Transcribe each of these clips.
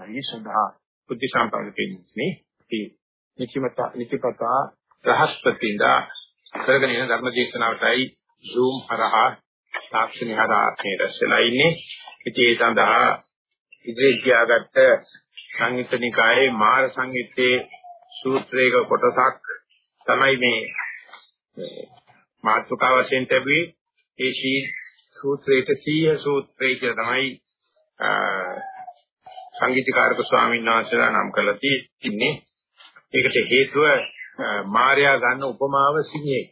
මයි සදා බුද්ධ සම්පන්න පින්ස්නේ අපි නිතිමත නිතිපතා රහස්පතිඳා කරගෙන යන ධර්ම දේශනාවටයි Zoom හරහා තාක්ෂණي හරහා මේ රැස්ලා ඉන්නේ. ඉතින් ඒ සඳහා ඉදිරියට ගියාගත්ත සංයුත්තනිකායේ මාර සංයුත්තේ සූත්‍රයක කොටසක් තමයි මේ මාතෘකාව වශයෙන් ලැබුවේ ඒ ශී සූත්‍රයේ සීය සූත්‍රය කියලා තමයි සංගීතකාරක ස්වාමීන් වහන්සේලා නම් කරලා තින්නේ. ඒකට හේතුව මාර්යා ගන්න උපමාව සිංහේ.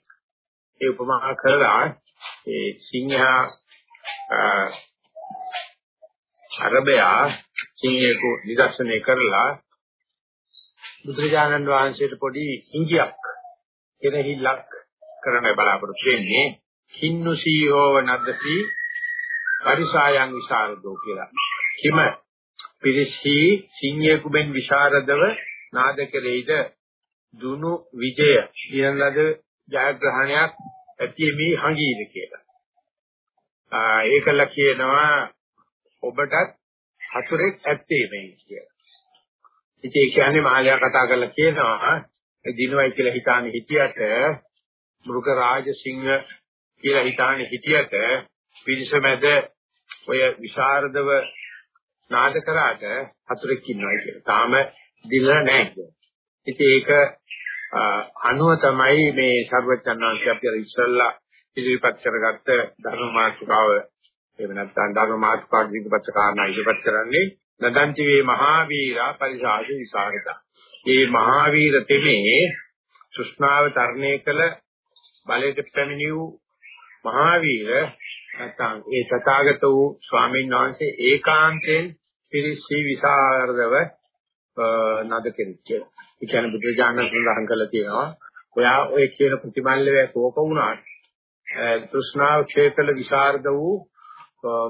ඒ උපමා කරලා ඒ සිංහා අරබයා සිංහේක නිදර්ශනය කරලා බුදුරජාණන් වහන්සේට පොඩි ඉංගියක් කෙනෙහිලක් කරන්න බලාපොරොත්තු වෙන්නේ කින්නුසීහෝව නද්දසී පරිසායන් විසරදෝ කියලා. කිම පිරිසි සිංහයෙකුෙන් විශාරදව නාද කෙරෙයිද දුනු විජය කියන ලද ජයග්‍රහණයක් ඇතිෙමි හංගීද කියලා. ආ ඒකල කියනවා ඔබටත් හතුරෙක් ඇත්තේ මේ කියලා. ඉතින් ඒ කියන්නේ මහලයා කතා කරලා කියනවා දිනවයි කියලා හිතානේ හිටියට මෘග රාජසිංහ කියලා හිතානේ හිටියට පිරිස මැද ඔය විශාරදව නාද කරාට හතුරෙක් ඉන්නවා කියලා. තාම දිලලා නැහැ කියලා. ඉතින් ඒක අනුව තමයි මේ සර්වචන්නාංශය අපි අර ඉස්සල්ලා ඉදිරිපත් කරගත්ත ධර්ම මාතෘකාව එහෙම නැත්නම් ධර්ම මාතෘකාව ඉදිරිපත් කරනා ඉදිරිපත් කරන්නේ නදන්ති වේ මහාවීරා පරිසාද විසරදා. මේ මහාවීර තෙමේ සුෂ්ණාව තරණය කළ බලයට පැමිණි වූ මහාවීර නැත්නම් ඒ තථාගත වූ ස්වාමීන් වහන්සේ ඒකාන්තයෙන් පිරිසි විසරදව නද කෙනෙක්. ඒ කියන්නේ බුදුජානක සඳහන් කළා තියෙනවා ඔයා ඔය කියන ප්‍රතිමල්ලේ කෝක වුණාට තෘෂ්ණාව ක්ෂේත්‍රල විසරද වූ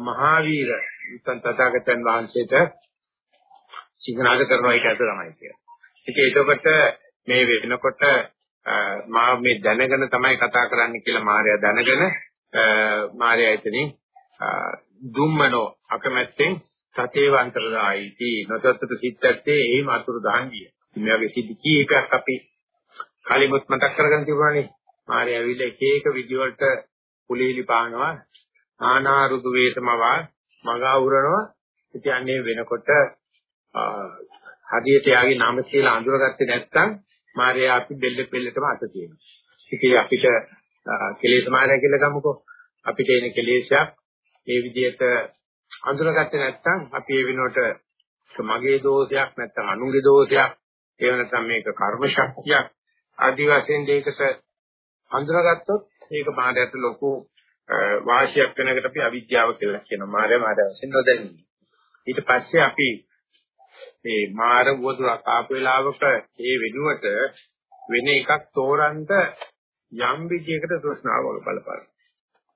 මහාවීර උත්තර තථාගතයන් වහන්සේට සිගනාද කරනවා ඒක ඇත්ත තමයි කියන්නේ. ඉතින් ඒකකොට මේ වෙනකොට මා මේ දැනගෙන තමයි කතා කරන්න කියලා මාර්යා දැනගෙන මාර්යා එතනින් දුම්මනෝ අකමැත්තෙන් සතේවන්තරදායිති නොතත්තු සිත්තත්තේ එහිම අතුරු දහන් ගිය. මේ වගේ සිද්ධි කීපයක් අපි කලිමුත් මතක් කරගෙන තිබුණානේ. මාර්යා ඇවිල්ලා එක එක විදිවලට කුලීලි පානවා නානා ඍතු වේතමවා මගා උරනවා. ඉතින් වෙනකොට හදියට යාගේ නම කියලා අඳුරගත්තේ නැත්නම් මාර්යා අපි බෙල්ල බෙල්ලටම අත තියෙනවා. ඉතින් අපිට කෙලෙස් මාර්යා කියලා ගමුකෝ. අපිට එන කෙලෙසයක්. මේ විදිහට අඳුරගත්තේ නැත්නම් අපි ඒ වෙනුවට මගේ දෝෂයක් නැත්නම් අනුන්ගේ දෝෂයක් එහෙම නැත්නම් මේක කර්ම ශක්තියක්. ආදි වශයෙන් දෙයකට අඳුරගත්තොත් ඒක මායයට ලොකු වාසියක් වෙනකට අපි අවිද්‍යාව කියලා කියනවා මාය මාය වශයෙන් නොදැනීම ඊට පස්සේ අපි මේ මාර වදුරක් ආපු වෙලාවක ඒ වෙනුවට වෙන එකක් තෝරන්න යම් විදියකට තෘෂ්ණාව වල බලපාන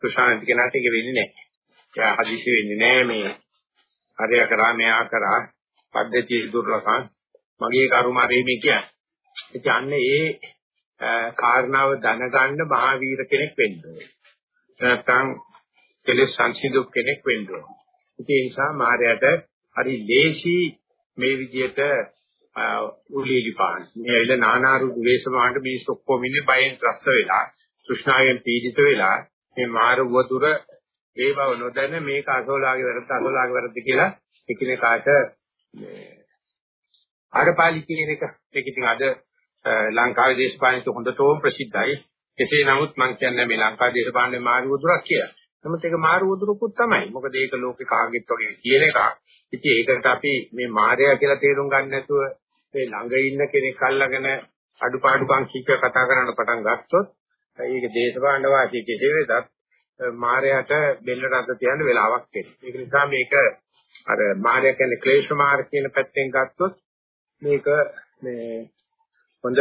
තෘෂ්ණාන්ති කෙනාට ඒක වෙන්නේ නැහැ එයා හදිසි වෙන්නේ නැහැ මේ හරිය කරා මෙයා කරා පද්ධතිය දුර්ලභම් මගේ කර්ම හරිමේ කියන්නේ. ඒ කියන්නේ ඒ කාරණාව දැනගන්න මහාවීර කෙනෙක් වෙන්න ඕනේ. නැත්නම් කෙලෙස් සංසිඳු කෙනෙක් වෙන්න ඕනේ. ඒ නිසා මායයට හරි ලේසි මේ විදිහට උලීලි පාන. මේ ඇවිල්ලා නානාරු ද්වේෂමාණ්ඩ මේ ඔක්කොම ඉන්නේ බයෙන් ත්‍රස්ත වෙලා, තෘෂ්ණාවෙන් පීඩිත වෙලා මේ මාර වතුර ඒ බව නොදැන මේක අසෝලාගේ වැරද්ද අසෝලාගේ වැරද්ද කියලා එකිනෙකාට ආරපාලි කියන එක ඒක ඉතින් අද ලංකාවේ දේශපාලනයේ හොඳටම ප්‍රසිද්ධයි. කෙසේ නමුත් මම කියන්නේ මේ ලංකාවේ දේශපාලනයේ මාරු වදුරක් කියලා. නමුත් ඒක මාරු වදුරකුත් තමයි. මොකද ඒක ලෝකේ කාගෙත් වගේ කියන එකක්. ඉතින් ඒකට අපි මේ මායя කියලා තේරුම් ගන්න නැතුව මේ ළඟ ඉන්න කෙනෙක් අල්ලගෙන අඩුපාඩුකම් කිච්ච කතා කරන්න පටන් ගත්තොත් ඒක දේශපාලන වාසිය කෙසේ වෙතත් මායයට බෙල්ලට අත තියන්න වෙලාවක් එන්නේ. ඒක නිසා මේක අර මාය කියන්නේ ක්ලේශ මාර්ග කියන පැත්තෙන් ගත්තොත් මේක මේ හොඳ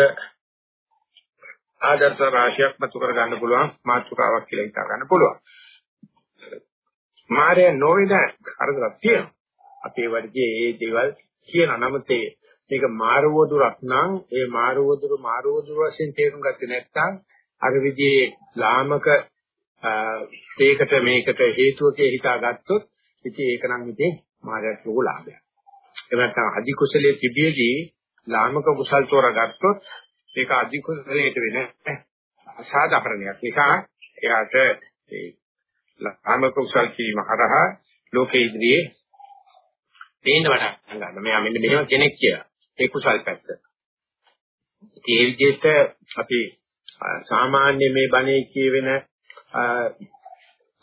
ආදර්ශ රාශියක් මතු කර ගන්න පුළුවන් මාතෘකාවක් කියලා හිතා ගන්න පුළුවන්. මාය නොවේද අරදක් තියෙනවා. අපේ වර්ගයේ ඒ දේවල් කියන නමුත් මේක මාරවදුරක් නම් ඒ මාරවදුර මාරවදුර වශයෙන් තේරුම් ගත්තේ නැත්නම් අර විදිහේ ලාමක ඒකට මේකට හේතුවකේ හිතාගත්තොත් ඉතින් ඒක නම් ඉතින් මායයට ලොකු ලාභයක්. එහෙම නැත්නම් අධි කුසලයේ තිබියදී ලාමක කුසල් තෝරාගත්තොත් ඒක අධි කුසලයට වෙන අසාධාරණයක් නිසා එයාට ඒ ලාමක කුසල් කීම හරහා ලෝකේ ඉදිරියේ තේන්න වඩා ගන්න. මෙයා මෙන්න මෙහෙම කෙනෙක් කියලා. ඒ කුසල් පැත්ත. ඒ විදිහට අපි සාමාන්‍ය මේ බණේ කියවෙන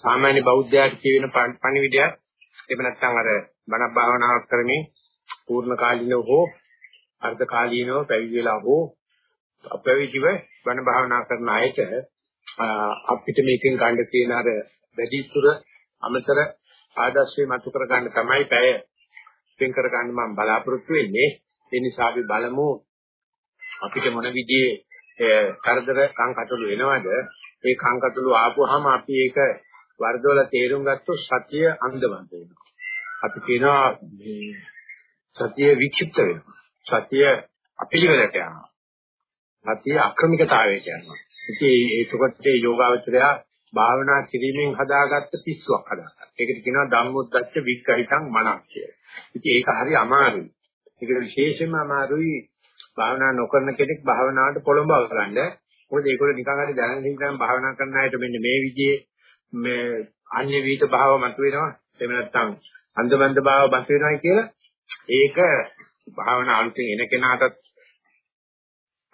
සාමාන්‍ය බෞද්ධයාට කියවෙන පණිවිඩයක් එහෙම නැත්නම් අර බණ භාවනාවක් කරමින් පූර්ණ කාලීනව හෝ අර්ධ කාලීනව පැවිදි වෙලා හෝ අපැවිදිව බණ භාවනා කරන අයට අපිට මේකෙන් ගන්න තියෙන අර වැඩිතුර අමතර ආදර්ශය මතු කර ගන්න තමයි පැය. වෙන් කර ගන්න මම බලාපොරොත්තු වෙන්නේ. ඒ නිසා අපි බලමු අපිට මොන විදිහේ කරදර කංකටොළු එනවද ඒ කංකටොළු ආපුවාම අපි ඒක වර්ධවල තේරුම් ගත්තොත් සතිය අන්ධවන්ත වෙනවා. අපි කියනවා මේ සතිය වික්ෂිප්ත වෙනවා. සතිය අපිලිවෙලට යනවා. සතිය අක්‍රමිකතාවයට යනවා. ඉතින් ඒකකොට ඒ යෝගාවචරය භාවනා කිරීමෙන් හදාගත්ත පිස්සුවක් හදාගත්තා. ඒකට කියනවා ධම්මොද්දච්ච වික්කහිතං මනක් කියලා. ඉතින් ඒක හරි අමාරුයි. ඒක විශේෂයෙන්ම අමාරුයි භාවනා නොකරන කෙනෙක් භාවනාවට පොළඹව ගන්න. මොකද ඒගොල්ලෝ නිකන් හරි දැනගෙන ඉඳන් භාවනා කරන අයට මෙන්න මේ විදිහේ මේ අන්‍ය විහිිත භාව මතුවෙනවා. එහෙම නැත්නම් අන්දමන්ද භාව මතුවෙනවා කියලා ඒක භාවනා අලුතෙන් එන කෙනාටත්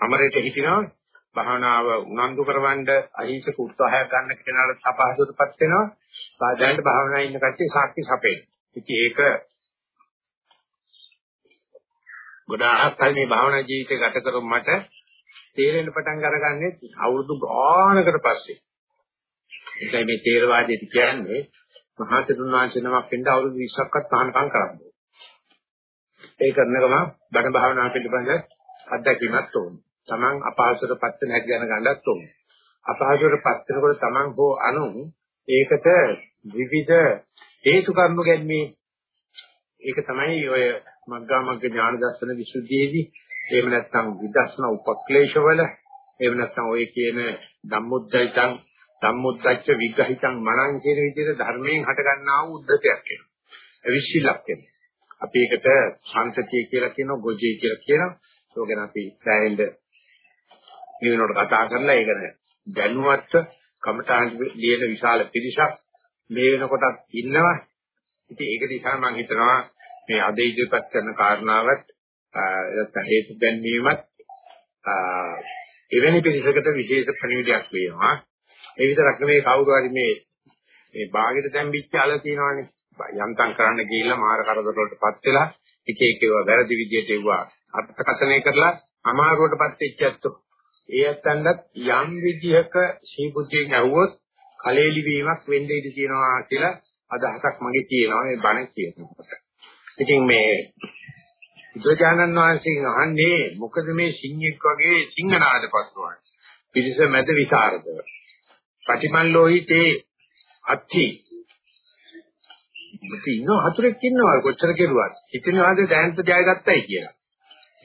අමරයට හිටිනවා භාවනාව උනන්දු කරවන්න අහිංසක උත්සාහයක් ගන්න කෙනාට අපහසුතාවපත් වෙනවා. සාධාරණ භාවනාවේ ඉන්න කට්ටිය සාක්ෂි සපේ. ඉතින් ඒක ගොඩාක් කල් මේ භාවනා ජීවිතය ගත කරු මට තේරෙන්න පටන් අරගන්නේ අවුරුදු ගානකට පස්සේ. ඒකයි මේ තේරවාදයට කියන්නේ මහා තෙරුණාංශ නමක් වෙන්න අවුරුදු 20ක්වත් තහනකම් කරන්නේ. ඒ කරන ගම බණ භාවනා පිළිබඳ අත්දැකීමක් ඕනේ. Taman අපහසුතාවපත් වෙන හැටි දැන ගන්නත් ඕනේ. අපහසුතාවපත් වෙනකොට Taman හෝ අනු ඒකට විවිධ හේතු කර්ම ගැනීම ඒක තමයි ඔය මග්ගාමග්ග ඥාන දර්ශන විසුද්ධියේදී එහෙම නැත්නම් විදර්ශන උපක්ලේශවල එහෙම නැත්නම් ඔය කියන ධම්මොද්දයිතං ධම්මොද්දච්ච විග්‍රහිතං මනං කියන විදිහට ධර්මයෙන් හට ගන්නා වූ උද්දතයක් වෙනවා. අවිශ්ිලක් වෙනවා. අපි ඒකට සංතතිය කියලා කියනවා, ගොජේ කියලා කියනවා. ඒක ගැන අපි සෑහෙන්න ඊවෙනකොට කතා කරලා ඒක දැනුවත්ව කමඨාන් ලියන විශාල පිරිසක් මේ වෙනකොටත් ඉන්නවා. ඉතින් ඒක නිසා මම හිතනවා මේ අද ඉදිරිපත් කරන කාරණාවත් නැත්නම් හේතු ගැනීමත් එවැනි පිරිසකට විශේෂ පණිවිඩයක් වෙනවා. ඒ විතරක් නෙමෙයි කවුරු හරි මේ මේ ਬਾගෙට තැම්බිච්ච අල තියනවානේ. යන්තම් කරන්න ගිහිල්ලා මාර කරදර වලටපත් වෙලා එක එක ඒවා වැරදි විදියට ඒවා අර්ථකථනය කරලා අමාරුවටපත් වෙච්ච ඇත්තෝ ඒ ඇත්තන්ට යම් විදිහක සීබුද්ධියෙන් ඇහුවොත් කලෙලි වීමක් වෙන්න ඉඩ තියෙනවා කියලා අදහසක් මගේ තියෙනවා මේ බණ කියනකොට. ඉතින් මේ බුදුජානන් වහන්සේගෙන් අහන්නේ මොකද මේ සිංහෙක් වගේ සිංහනාද පස්වන්නේ. පිරිස මැද විසරද. පටිමල්ලෝහිතේ අත්‍ති. මුති ඉන්න හතුරෙක් ඉන්නවා කොච්චර කෙරුවත්. හිතනවාද දැනට ජයගත්තයි කියලා.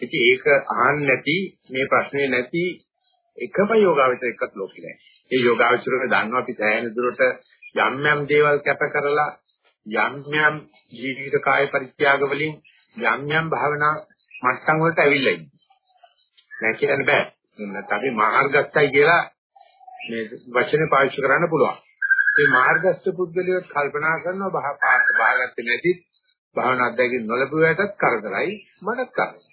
ඉතින් ඒක අහන්න නැති මේ ප්‍රශ්නේ නැති එකම යෝගාවචර එක්කත් ලෝකෙ නැහැ. ඒ යෝගාවචරක දන්නවා අපි සෑහෙන දුරට යම් යම් දේවල් කැප කරලා යම් යම් ජීවිත කාය පරිත්‍යාග වලින් යම් යම් භාවනා මට්ටම් වලට ඇවිල්ලා ඉන්නේ. නෑ කියන්න බෑ. නැත්නම් අපි මාර්ගස්ථයි කියලා මේ වචනේ පාවිච්චි කරන්න පුළුවන්. මේ මාර්ගස්ථ පුද්ගලියෝ කල්පනා කරනවා බහ පාස් බහගත්තේ නැති භාවනා අධ්‍යයනය නොලැබුවටත් කරදරයි මටත් කරදරයි.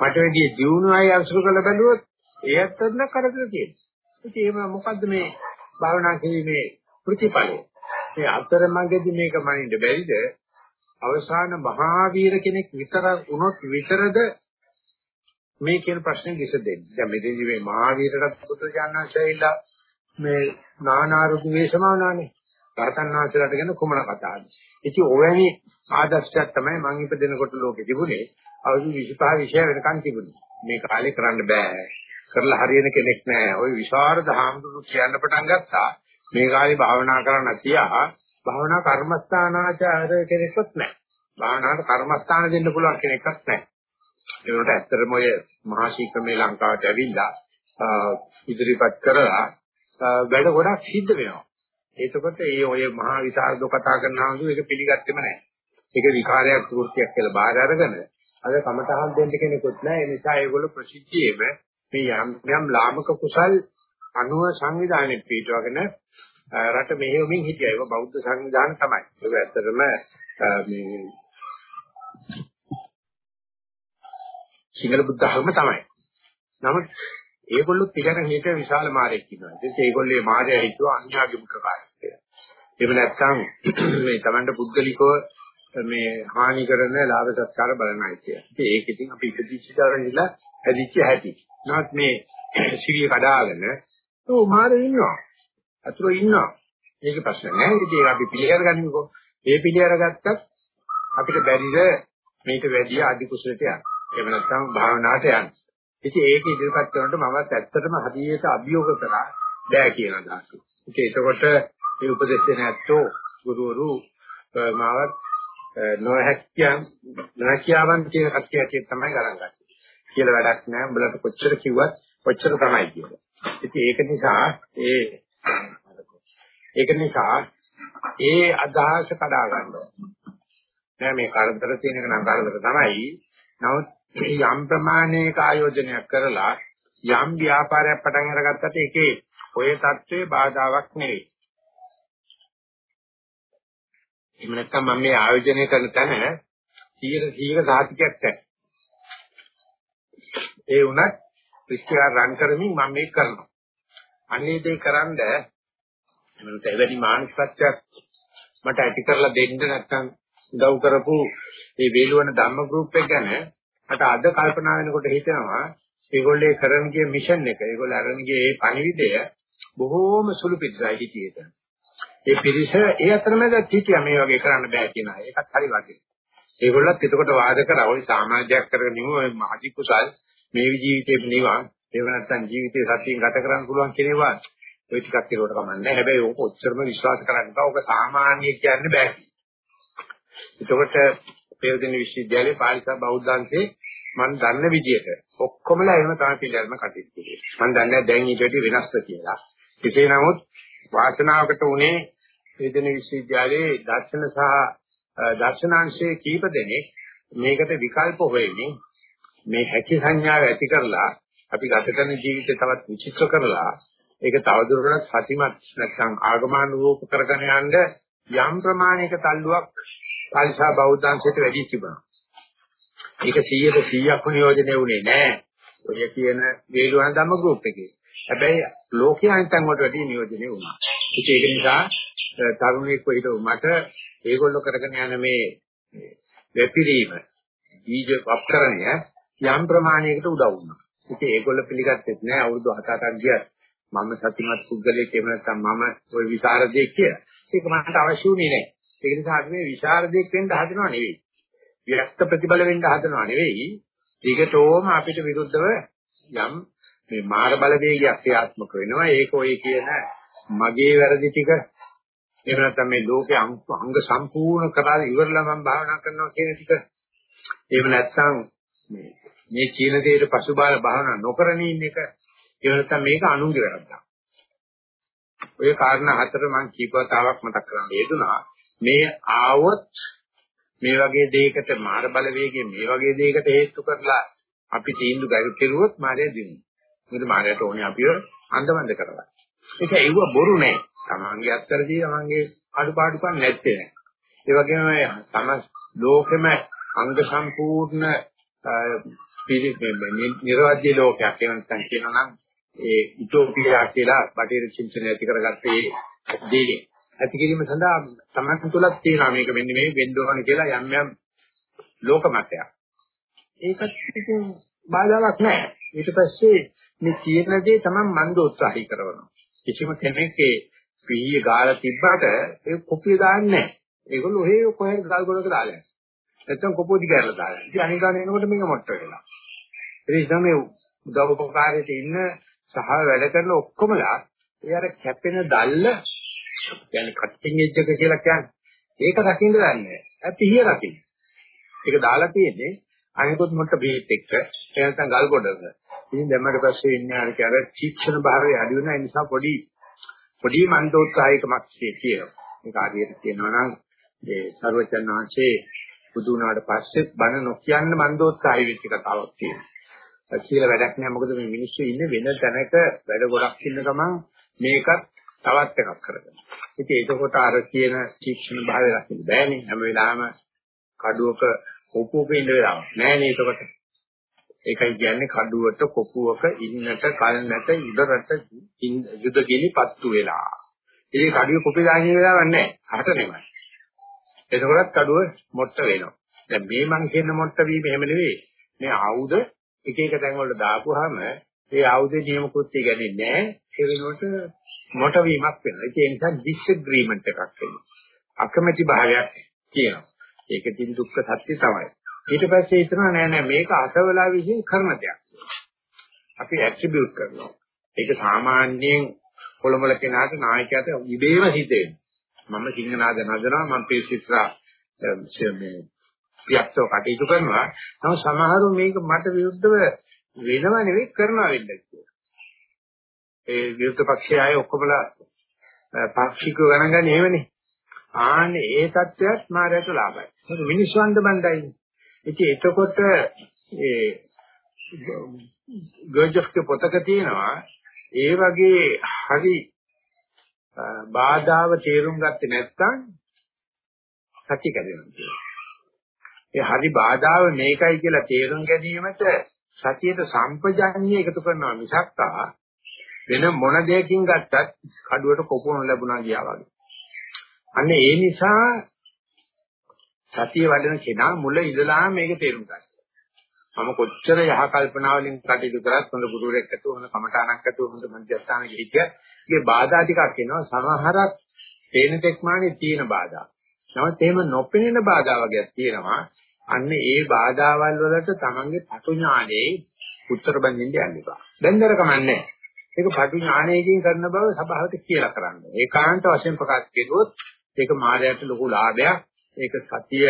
මට වැඩි දියුණු අය අසුර කළ බැලුවොත් ඒත් අන්න කරදර තියෙනවා. ඉතින් එහෙම මොකද්ද මේ භාවනා කිරීමේ ප්‍රතිඵලය? මේ අතරමඟදී මේක මනින්න බැරිද? අවසාන මහාවීර කෙනෙක් විතර වුණොත් විතරද මේ කියන ප්‍රශ්නේ විසඳෙන්නේ. දැන් මෙතනදී මේ මහාවීරට පුත්‍රජානනාංශයilla මේ නානාරුදු වේශමානානේ. රහතන් වහන්සේලාට ගැන කුමන කතාවද? ඉතින් ඔවැනි ආදර්ශයක් තමයි මම ඉපදෙනකොට ලෝකෙ තිබුණේ. අවුරුදු 25 විෂය වෙනකන් තිබුණේ. මේ කාලේ කරන්න බෑ. කරලා හරියන කෙනෙක් නෑ. ওই විශාරද හාමුදුරු කියන්න පටන් ගත්තා. මේ කාලේ භාවනා කරන්න තියා භාවනා කර්මස්ථානාචාර කෙනෙක්වත් නෑ. භාවනාවට කර්මස්ථාන දෙන්න පුළුවන් කෙනෙක්වත් නෑ. ඒකට ඇත්තටම ඔය මහා ශීක්‍රමේ ලංකාවට ඇවිල්ලා ඉදිරිපත් කරලා වැඩ ගොඩක් සිද්ධ වෙනවා. එතකොට ඒ ඔය මහා විසරද කතා කරන ආන්දු ඒක පිළිගත්තෙම නැහැ. ඒක විකාරයක් කෘත්‍යයක් කියලා බාහිර අරගෙන අද කමතහන් දෙන්න කෙනෙකුත් නැහැ. ඒ නිසා ඒගොල්ලෝ ප්‍රසිද්ධියේම මේ යම් යම් ලාමක කුසල් අනුව සංවිධානයේ පිටවගෙන රට මෙහෙයමින් හිටියා. ඒක බෞද්ධ සංවිධාන තමයි. ඒක ඇත්තටම මේ සිංහල බුද්ධ ධර්ම තමයි. නමුත් ඒගොල්ලෝ පිටරන් හිට විශාල මාරයක් ඉන්නවා. ඒත් ඒගොල්ලේ මාරය හිතුවා අන්‍යාගමික කාර්යයක් කියලා. එහෙම නැත්නම් මේ Tamanda පුද්ගලිකව මේ හානි කරන ලාභ සත්කාර බලනයි කියලා. ඉතින් ඒක ඉතින් අපි ඉදිරිච්ච දරනිලා හැදිච්ච හැටි. නමුත් මේ සිවිය කඩාගෙන ඔව් මාරේ ඉන්නවා. අතුරු ඉන්නවා. ඒක ප්‍රශ්න නෑ. ඉතින් ඒක අපි පිළිගර ගන්නකො. ඒ පිළිගර ගත්තත් අපිට බැරිද මේක වැඩි අධි කුසලට යන්න. එහෙම නැත්නම් භාවනාවට යන්න. ඉතින් ඒක ඉදිරිපත් කරනකොට මමත් ඇත්තටම හදිසියට අභියෝග කරා බෑ කියන අදහස. ඉතින් එතකොට මේ උපදේශ දෙන ඇත්තෝ ගුරුවරු මාවත් නොහැක්කියන් නොහැකියාවන් කියන කතියට තමයි ගණන් ගන්නේ. කියලා වැඩක් නෑ. උඹලට කොච්චර කිව්වත් කොච්චර තමයි කියලා. ඉතින් ඒක නිසා ඒ ඒක නිසා ඒ අදහස කඩා ගන්නවා. නෑ මේ කරදර තියෙන එක නම් කරදර තමයි. නමුත් යම් ප්‍රමාණයක ආයෝජනයක් කරලා යම් ව්‍යාපාරයක් පටන් අරගත්තට ඒකේ ඔය தત્ත්වයේ බාධාවක් නෙවෙයි. එහෙම නැත්නම් මම මේ ආයෝජනය කරන තැන 100 100 සාහිත්‍යයක් නැහැ. ඒ වුණත් රිස්කියා රන් කරමින් මම මේක කරනවා. අන්නේ දේ කරන්ද එමෙන්න එවැනි මානසිකත්වයක් මට ඇති කරලා දෙන්න නැත්නම් උදව් කරපු මේ වේලුවන ධම්ම ගෲප් එක ගැන මට අද කල්පනා වෙනකොට හිතෙනවා ඒගොල්ලේ කරන ගිය මිෂන් එක ඒගොල්ලෝ අරන් ගිය ඒ පණිවිඩය බොහෝම සුළු පිටසයි හිටියේද ඒ පිරිස ඒ අතරමැද හිටියා මේ වගේ කරන්න බෑ කියන අය ඒකත් හරි වගේ ඒගොල්ලත් එතකොට වාද කරා ওই සමාජයක් කරගෙන නිමු මහජි කුසල් මේ ජීවිතේ නිවන් ඒව නැත්තම් ජීවිතේ සතියෙන් ගත කරන්න පුළුවන් කියනවා ඔය ටිකක් ඒකට කමන්නේ හැබැයි ඕක ඔච්චරම විශ්වාස කරන්න බෑ ඕක සාමාන්‍ය කියන්න බෑ එතකොට පෙරදින විශ්වවිද්‍යාලයේ පාරිසරික බෞද්ධාංශේ මම දන්න විදිහට ඔක්කොමලා එහෙම තමයි පිළිගන්න කටයුතු කරේ. මම දන්නේ දැන් ඊට වඩා වෙනස්ද කියලා. කෙසේ නමුත් වාසනාවකට උනේ පෙරදින විශ්වවිද්‍යාලයේ දර්ශන සහ දර්ශනාංශයේ කීප දෙනෙක් මේකට විකල්ප හොයමින් මේ හැකි සංඥාව ඇති කරලා අපි ගත කරන ජීවිතය තවත් විචිත්‍ර කරලා ඒක තවදුරටත් සතිමත් නැත්නම් ආගමනුරූප කරගෙන යන්න යම් ප්‍රමාණයක තල්ලුවක් පාලිසා බෞද්ධාංශයට වැඩි තිබුණා. ඒක 100ට 100ක් නියෝජනය වුණේ නැහැ. ඔය කියන වේලුවන් ධම්ම ගෲප් එකේ. හැබැයි ලෝකයේ අනිතන් වලට වැඩි නියෝජනය වුණා. ඒක නිසා තරුණයෙක් වෙහිටව මට ඒගොල්ලෝ කරගෙන යන මේ වෙපිරීම බීජ අපකරණය යම් ප්‍රමාණයකට උදව් වුණා. ඉතින් ඒගොල්ලෝ පිළිගත්තේ නැහැ අවුරුදු 7-8ක් ගියත් මම සතිමත් පුද්ගලයෙක් එහෙම නැත්නම් මම ওই විචාරදෙක් කියලා. ඒක මට අවශ්‍ය වුණේ නැහැ. ඒ නිසා අපි මේ විචාරදෙක් වෙන්න හදනව නෙවෙයි. විරක්ත ප්‍රතිබල වෙන්න හදනව නෙවෙයි. ඊකටෝම අපිට විරුද්ධව යම් මේ මාර බලවේගයක් ක්‍රියාත්මක වෙනවා. ඒක ඔය කියන මගේ වැරදි ටික එහෙම නැත්නම් මේ ලෝකේ අංග සම්පූර්ණ කරලා ඉවරලා මම භාවනා කරනවා කියන ටික එහෙම නැත්නම් මේ මේ කියන දෙයට පසුබාල භාවනා නොකරන ඉන්න එක එහෙම නැත්නම් මේක අනුන්ගේ වැරද්දක්. ඔය කාරණා හතර මම කීපතාවක් මතක් කරන්න යෙදුනා. මේ ආවොත් මේ වගේ දෙයකට මාර බලවේගයෙන් මේ වගේ දෙයකට හේතු කරලා අපි තීන්දුව ගරු කෙරුවොත් මාරය දිනු. මොකද මාරයට ඕනේ අපිව අන්දමන්ද කරලා. ඒක ඒව බොරු නෑ. තමන්ගේ අත්තරදී තමන්ගේ අඩුපාඩුකම් නැත්තේ නෑ. ඒ වගේම තම ලෝකෙම අංග සම්පූර්ණ නිර්වාද්‍ය ලෝකයක් එහෙම නැත්නම් කියනවා නම් ඒ ඉතෝපියා කියලා බටේර චින්තනය ඇති කරගත්තේ දේ ඇති කිරීම සඳහා තමයි තුලක් තියෙනවා මේක මෙන්න මේ වෙන්න ඕන කියලා යම් යම් ලෝක මතයක්. ඒකත් ඉතින් බාධාවක් නැහැ. ඊට පස්සේ මේ කියන දේ තමයි මන්ද උත්සාහී කරනවා. කිසිම කෙනෙක්ගේ පීය ගාලා තිබ්බට ඒ කොපිය දාන්නේ නැහැ. ඒගොල්ලෝ ඔහේ කොහෙන් ගල් ගොඩක දාලා. නැත්තම් කොපෝදි ගැරලා දාලා. ඉතින් අනිකාන එනකොට මේක මොට්ට වෙනවා. ඒ නිසා මේ උදව් උපකාරයට ඉන්න සහ වැඩ කරන ඔක්කොමලා ඒ අර කැපෙන දැල්ල කියන්නේ කටින් එජ් එක කියලා කියන්නේ ඒක රකින්න දන්නේ නැහැ. පිහිය රකින්න. ඒක දාලා තියෙන්නේ අනිකුත් මොකට බීට් එක්ක ඒ නැත්නම් ගල් ගොඩක. ඉතින් දැම්මට පස්සේ ඉන්නේ අර කර චීක්ෂණ භාවය අඩු වෙන නිසා පොඩි පොඩි මන්දෝත්සාහිකමක් තියෙනවා. මේක හරියට කියනවා නම් ඒ සර්වචන්නාංශේ බුදු වුණාට පස්සෙත් බණ නොකියන්න මන්දෝත්සාහය වෙච්ච කතාවක් තියෙනවා. කියලා වැඩක් නෑ මොකද මේ මිනිස්සු ඉන්නේ වෙන තැනක වැඩ ගොඩක් ඉන්න ගමන් මේකත් තවත් එකක් කරගෙන. ඉතින් ඒකකොට අර කියන ශික්ෂණ භාවය රකින්න බෑනේ හැම වෙලාවෙම කඩුවක කොපුවක ඉන්න වෙලාවක් නෑනේ ඒකට. ඒකයි කියන්නේ කඩුවට කොපුවක ඉන්නට කල නැත ඉදරට යුද ගිනි පත්තු වෙලා. ඉතින් කඩුවේ කොපි දාගෙන වෙලාවක් නෑ. හට නෙමෙයි. එතකොටත් කඩුව මොට්ට වෙනවා. දැන් මේ මං කියන මොට්ට වීම එහෙම නෙවෙයි. මේ ආයුධ එක එක තැන් වලට දාපුවාම ඒ ආයුධේ නියම කෘත්‍ය ගැනීම නෑ. ඒ වෙනුවට මොට වීමක් වෙනවා. ඒ නිසා ඩිස්ඇග්‍රීමන්ට් එකක් වෙනවා. අකමැති භාවයක් තියෙනවා. ඒක තින් දුක්ඛ සත්‍ය තමයි. ඊට පස්සේ හිතනවා නෑ නෑ මේක අසවලා විසින් කරන දෙයක්. අපි ඇට්‍රිබියුට් කරනවා. ඒක සාමාන්‍යයෙන් කොළඹල කෙනාට නායකයාට ඉබේම හිතෙනවා. මම සිංහනාද නදනවා මම පේසිත්‍රා මේ පියක්තෝ කටයුතු කරනවා. නමුත් සමහරු මේක මට විරුද්ධව වෙනව නෙවෙයි කරනවා වෙන්න කියලා. ඒ විරුද්ධ පක්ෂයේ අය ඔක්කොමලා පාක්ෂිකව ගණන් ගන්න එහෙමනේ. ආන්නේ ඒ தත්වයක් මාරයට ලාභයි. මොකද මිනිස්සු අන්ද බණ්ඩයි. ඉතින් එතකොට ඒ ගර්ජෆ්ගේ පොතක තියෙනවා ඒ වගේ හරි බාධාව තේරුම් ගත්තේ නැත්නම් සත්‍ය කැදෙනවා කියලා. ඒ හරි බාධාව මේකයි කියලා තේරුම් ගැනීමට සතියට සම්පජාඤ්ඤය එකතු කරනවා මිසක් වෙන මොන දෙයකින් ගත්තත් කඩුවට කොපුණ ලැබුණා ගියා වගේ. අන්න ඒ නිසා සතිය වඩන කෙනා මුල ඉඳලා මේක තේරුම් ගන්නවා. මම කොච්චර යහ කල්පනා වලින් කටයුතු කරත් හොඳ ගුරුවරයෙක් ඇතුව හොඳ කමඨාණක් ඇතුව හොඳ මධ්‍යස්ථානක හිටියත් ඒ බාධා ටිකක් එනවා සමහරක් තේන තෙක්මානේ තියෙන බාධා. නමුත් එහෙම නොපෙනෙන බාධා වගේක් තියෙනවා. අන්න ඒ බාධාවල් වලට තමන්ගේ පටු ඥානේ උත්තර බඳින්න යන්න එපා. බෙන්දර කමන්නේ. ඒක පටු ඥානයකින් කරන බව සභාවට කියලා කරන්න. ඒකාන්ත වශයෙන් ප්‍රකාශ කෙරුවොත් ඒක මායයට ලොකු ලාභයක්. ඒක සතිය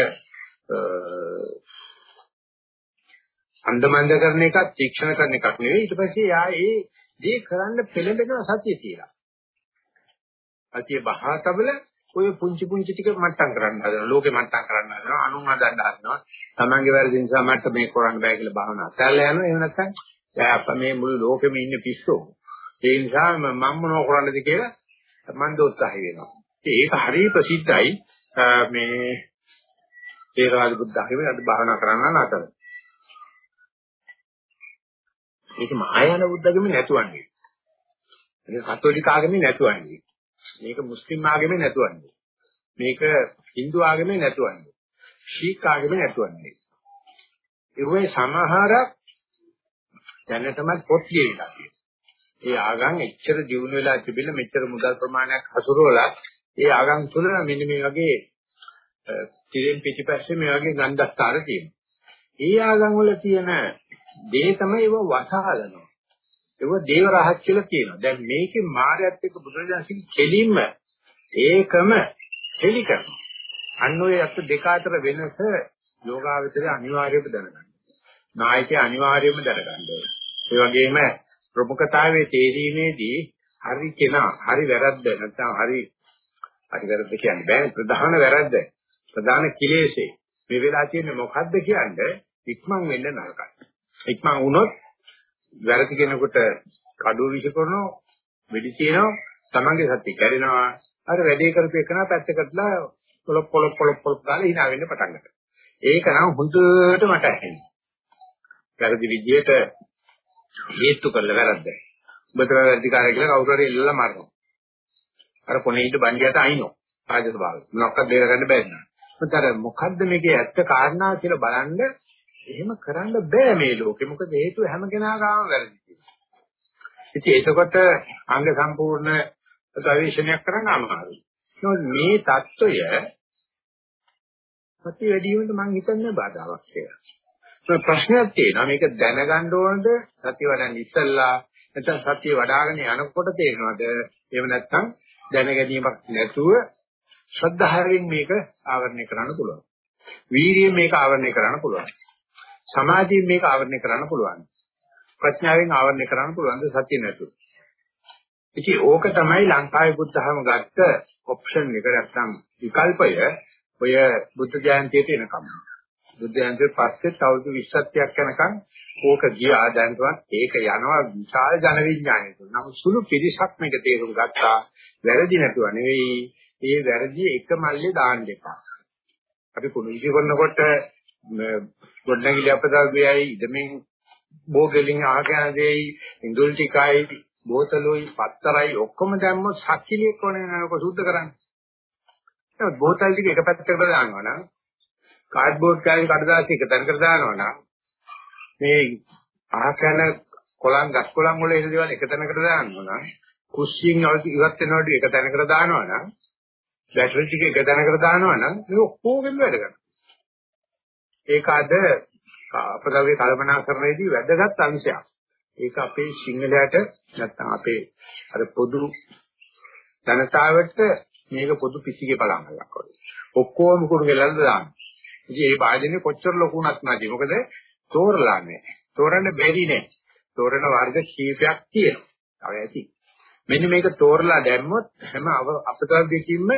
අන්දමන්ද කරන එකක් තීක්ෂණ කරන එකක් නෙවෙයි ඊට පස්සේ යා ඒ දේ කරන්න පෙළඹෙන සතිය කියලා. සතිය බහා තබල ඔය පුංචි පුංචි ටික මට්ටම් කරන්න හදනවා. ලෝකෙ මට්ටම් කරන්න හදනවා. අනුන් හදන්න හදනවා. Tamange වැරදි නිසා මට මේක කරන්න බෑ කියලා භාවනා කරලා යනවා. එහෙම නැත්නම් දැන් අප මේ මුළු ලෝකෙම ඉන්නේ පිස්සෝ. ඒ නිසා මම මොනව කරන්නද කියලා මම දෝත්සාහය වෙනවා. ඒක හරිය ප්‍රසිද්ධයි. මේ තේරවාද බුද්ධ ධර්මයේ අද භාවනා කරන්න නතර. මේක මහායාන බුද්ධගමේ නැතුවන්නේ. මේක කතෝලික ආගමේ නැතුවන්නේ. මේක මුස්ලිම් ආගමේ නැතුවන්නේ. මේක Hindu ආගමේ නැතුවන්නේ. ශීක් ආගමේ නැතුවන්නේ. ඒ සමහරක් දැනටමත් පොත් ලියලා තියෙනවා. ඒ ආගම් එච්චර දියුණු වෙලා තිබිලා මෙච්චර මුදල් ප්‍රමාණයක් හසුරුවලා ඒ ආගම් තුල මෙන්න මේ වගේ තිරෙන් පිටිපස්සේ මේ වගේ ගන්ධස්තර තියෙනවා. ඒ ආගම් වල තියෙන දේ තමයි ඒව වසහලනවා. ඒව දේව රහස් කියලා කියනවා. දැන් මේකේ මායයත් එක්ක බුදුරජාණන් කෙලින්ම ඒකම හෙලි කරනවා. අන්න ඔය අත් දෙක අතර වෙනස යෝගාවචරය අනිවාර්යයෙන්ම දැනගන්න. නායකයා අනිවාර්යයෙන්ම දැනගන්න ඕනේ. ඒ වගේම ප්‍රමුඛතාවයේ තේරීමේදී හරි කෙනා හරි වැරද්ද නැත්නම් හරි හරි වැරද්ද කියන්නේ බෑ ප්‍රධාන වැරද්ද ප්‍රධාන කිලේශේ මේ වෙලා තියෙන්නේ මොකද්ද කියන්නේ ඉක්මන් වෙන්න නරකයි. ඉක්මන් වුණොත් වැරදි කෙනෙකුට කඩුව විශ් කරනවා වෙඩි තියනවා තමන්ගේ සත්‍ය කැඩෙනවා අර වැඩේ කරපු එකන පැත්තකටලා පොලොප් පොලොප් පොලොප් පොලොප් ගාලා hina වෙන්න පටන් ගන්නවා. ඒක නම් හොඳට මට ඇහෙනවා. වැරදි විදියට හේතු කරලා වැරද්ද. ඔබතර වැරදි කාර්ය කියලා කවුරු හරි එල්ලලා මරනවා. අර කොනේ ඉඳ බණ්ඩියට අයිනෝ. ආජත භාගය. මොනක්වත් දෙර ගන්න බැහැ නේද? මොකද මොකද්ද මේකේ ඇත්ත කාරණා කියලා බලන්න එහෙම කරන්න බෑ මේ ලෝකේ. මොකද හේතුව හැම කෙනා ගාම වැරදි තියෙනවා. ඉතින් ඒකකොට අංග සම්පූර්ණ ගවේෂණයක් කරන්න අමාරුයි. නමුත් මේ தত্ত্বය සත්‍ය වැඩි වීමට මම හිතන්නේ බාධාවක් කියලා. ඒක ප්‍රශ්නයක් තියෙනවා. මේක දැනගන්න ඕනද සත්‍ය වඩන්න ඉස්සල්ලා නැත්නම් සත්‍ය වඩ아가න යනකොට තේරෙනවද? එහෙම නැත්නම් දැන ගැනීමක් නැතුව ශ්‍රද්ධාවෙන් මේක ආවරණය කරන්න පුළුවන්. වීරියෙන් මේක ආවරණය කරන්න පුළුවන්. සමාධියෙන් මේක ආවරණය කරන්න පුළුවන්. ප්‍රඥාවෙන් ආවරණය කරන්න පුළුවන් සත්‍ය නැතුව. ඉතින් ඕක තමයි ලංකාවේ බුද්ධහම ගත්ත ඔප්ෂන් එක නැත්නම් විකල්පය ඔය බුද්ධ ජයන්තියට එනකම්. බුද්ධ ජයන්තියේ පස්සෙත් අවුරුදු 20ක් යනකම් ඕක ගියා දැන්වත් ඒක යනවා විශාල ජන විඥානයක. නමුත් සුළු පිරිසක් මේක තේරුම් ගත්තා. වැරදි නැතුව නෙවෙයි. ඒ වැරදි එක මල්ලේ දාන්න එපා. අපි කුණු ඉති කරනකොට ගොඩනැගිලි අපදාගයයි ඉදමින් බෝගෙලින් ආගෙන දෙයි ඉඳුල් ටිකයි බෝතලුයි පත්තරයි ඔක්කොම දැම්මොත් සක්කිලියක් කොනේ නේද සුද්ධ කරන්නේ. ඒක බෝතල් ටික එක පැත්තකට දානවා නම් කාඩ්බෝඩ් කෑලි කඩදාසි එක තැනකට දානවා නම් මේ ආකන කොලන් ගස් කොලන් වල එන දේවල් එක තැනකට දානවා නම් කුස්සියෙන් ඉවත් වෙනකොට එක තැනකට දානවා නම් බැටරි ටික එක තැනකට දානවා නම් මේ ඔක්කොගෙම වැඩ කරනවා. ඒක අද අපදගේ කල්පනා කරන්නේදී වැදගත් අංශයක්. ඒක අපේ සිංහලයට නැත්නම් අපේ අර පොදු ජනතාවට මේක පොදු පිසිගේ බලංගලක් වගේ. ඔක්කොම කුරු ගෙලල්ලා දානවා. ඉතින් මේ වාදනේ කොච්චර ලොකු වුණත් නැති. මොකද තෝරලා නැහැ. තෝරන්න බැරි නෑ. තෝරන වර්ග කීපයක් තියෙනවා. තව ඇති. මෙන්න මේක තෝරලා දැම්මොත් හැම අපතල්දකින්ම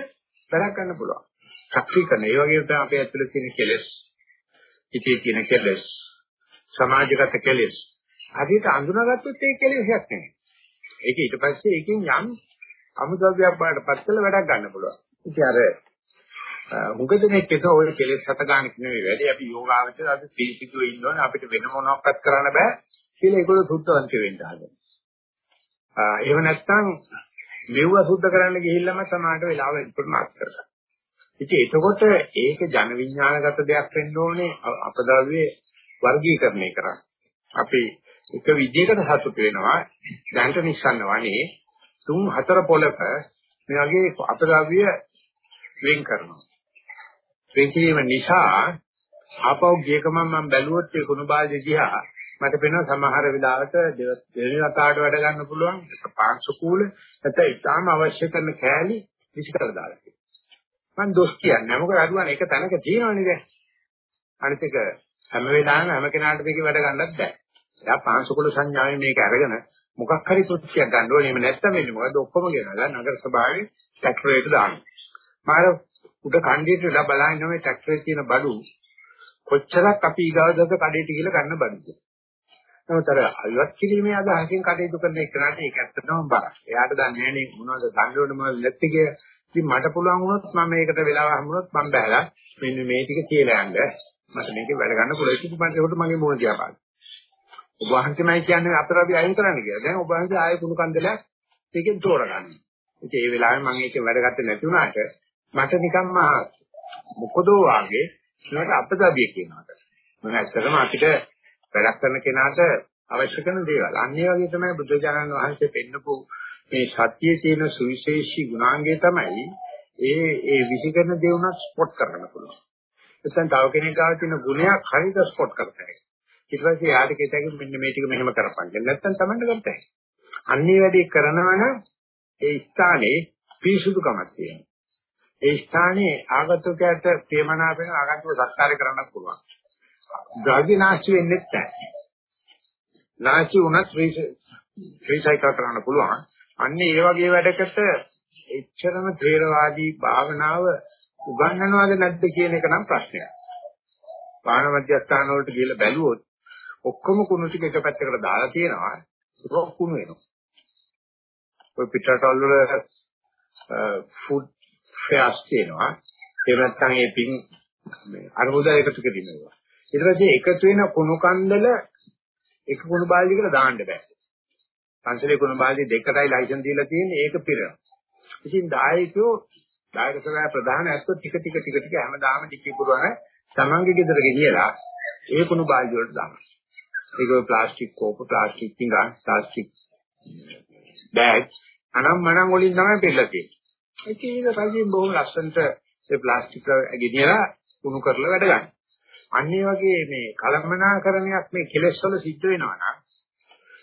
වැඩ ගන්න පුළුවන්. ශක්තිකරණ ඒ වගේම තමයි අපේ ඇතුලේ තියෙන කෙලෙස්. ඉතී තියෙන කෙලෙස්. සමාජගත කෙලෙස්. හරියට අඳුනාගත්තොත් ඒ කෙලෙසයක් නෙමෙයි. ඒක ඊට පස්සේ ඒකෙන් යම් අමුද්‍රව්‍යයක් බාටපත් කළ වැඩක් ගන්න පුළුවන්. ඉතින් අර මුගදෙනෙක් එක ඔය කෙලෙස් හත ගන්නක් නෙවෙයි වැඩි අපි යෝගාවචර අද සීසිතුවේ ඉන්නෝනේ අපිට වෙන මොනවක්වත් කරන්න බෑ කියලා ඒගොල්ලෝ සුද්ධවන්ත වෙන්න හදනවා. එහෙම නැත්නම් මෙව්ව සුද්ධ කරන්න ගිහිල්ලාම සමාහට වෙලාව ඉක්මනට කරගන්න. ඉතින් එතකොට ඒක ජන විඥානගත දෙයක් වෙන්න ඕනේ. අපදාවියේ වර්ගීකරණය කරන්න. අපි එක විදිහකට සතුට වෙනවා. දැනට නිස්සන්න වනේ තුන් හතර පොලක මේ වගේ අපදාවිය වෙන් කරනවා. වෙන් කිරීම නිසා ආපහු ගිය ගමන් මම බැලුවොත් ඒ කුණු බාල්දිය දිහා මට පේනවා සමහර වෙලාවට දෙවෙනි රටාවට වැඩ ගන්න පුළුවන්. ඒක පාංශු කූල නැත්නම් ඉතාම අවශ්‍ය කරන කෑලි විසිකරලා දාලා තියෙනවා. මම දොස් කියන්නේ. මොකද අදුවනේ එක තැනක තියෙනවනේ දැන්. අනිත් එක හැම වෙලාවෙම හැම කෙනාට මේක වැඩ ගන්නත් බෑ. එයා පාංශු කූල සංඥාවෙන් මේක අරගෙන මොකක් හරි තෘප්තියක් ගන්න ඕනේ. එහෙම නැත්නම් වෙන්නේ මොකද? ඔක්කොම ගෙනලා නගර සභාවේ ටැක්ටරේට දානවා මාර උඩ කණ්ඩියට වෙලා බලන්නේ මේ ටැක්ටරේ තියෙන බඩු කොච්චරක් අපි ඊගාවදද කඩේට ගිහලා ගන්න බඩුද? නමුත් අර අයවත් කිරීමේ අදහසින් කටයුතු කරන එකනට ඒක ඇත්තටම බරක්. එයාට දන්නේ නැහැ නේ මොනවද දඬුවන මොනවද නැති කිය. ඉතින් මට පුළුවන් වුණොත් මම මේකට වෙලාව හම්බුනොත් මම බැලලා මෙන්න මේ ටික කියලා යන්න. මට මේකේ වැඩ ගන්න පුළුවන්. ඉතින් මම ඒකට මගේ මොන දිහා බලන්න. ඔබ වහන්සේමයි කියන්නේ අතරදී අයින් කරන්න කියලා. දැන් ඔබ වහන්සේ ආයෙ කුණු කන්දලයක් ඒකෙන් තෝරගන්න. ඉතින් ඒ වෙලාවේ මම ඒකෙන් වැඩ ගත්තේ නැති වුණාට මට නිකම්ම මොකදෝ වාගේ ඒකට අපදාබිය කියනවා. මම ඇත්තටම අපිට වැඩක් කරන කෙනාට අවශ්‍ය කරන දේවල්. අන්න ඒ වගේ තමයි බුදුජානක වහන්සේ පෙන්නපු මේ සත්‍යයේ තියෙන සුවිශේෂී ගුණාංගය තමයි ඒ ඒ විසිකරන දේ උනත් ස්පොට් කරන්න පුළුවන්. එතෙන් තව කෙනෙක් ගාව තියෙන ගුණයක් හරියට ස්පොට් කරතයි. ඊට පස්සේ යාට කියතකින් මෙන්න මේ ටික මෙහෙම කරපන්. නැත්තම් Tamanne කරතයි. අන්නේ වැඩි කරනවා නම් ඒ ස්ථානයේ පිරිසුදුකමක් තියෙනවා. ඒ ස්ථානයේ ආගතකයට ප්‍රේමනාපෙන ආගන්තුක සත්කාරය කරන්නත් පුළුවන්. ද්‍රව්‍ය නාස්ති වෙන්නේ නැහැ. නාස්ති වුණත් රීසයිකල් කරන්න පුළුවන්. අන්න ඒ වගේ වැඩකට එච්චරම ත්‍ේරවාදී භාවනාව උගන්වනවද නැද්ද කියන එක නම් ප්‍රශ්නයක්. පාන මධ්‍යස්ථාන වලට ගිහලා බැලුවොත් ඔක්කොම කුණු ටික එක පැත්තකට දාලා තියෙනවා. ඒක කුණු වෙනවා. ඔය පිටරටවල වල ෆුඩ් ෆෙයාර්ස් තියෙනවා. ඒ නැත්නම් ඒ පින් අරමුදල් එකතු කිරීමේවා. ඊට පස්සේ එකතු වෙන කුණු කන්දල එක කුණු බාල්දියකට දාන්න බෑ. පන්සලේ කුණු බාල්දිය දෙකටයි ලයිසන් දීලා තියෙන්නේ ඒක පිරෙනවා. ඉතින් දායකයෝ දායක සභාව ප්‍රධාන ඇත්තෝ ටික ටික ටික ටික හැමදාම ටිකේ පුරවන තමන්ගේ ගෙදර ගෙනියලා ඒ කුණු බාල්දිය වලට දානවා. ඒක ප්ලාස්ටික් කෝප ප්ලාස්ටික් පිඟාන ප්ලාස්ටික් බෑග් අනම් මනම් වලින් තමයි පෙළලා තියෙන්නේ. ඒක ඊට පස්සේ බොහොම ලස්සනට ඒ ප්ලාස්ටික් ගෙනියලා කුණු කරලා වැඩ ගන්නවා. අන්නේ වගේ මේ කලමනාකරණයක් මේ කෙලෙස් වල සිද්ධ වෙනවා නම්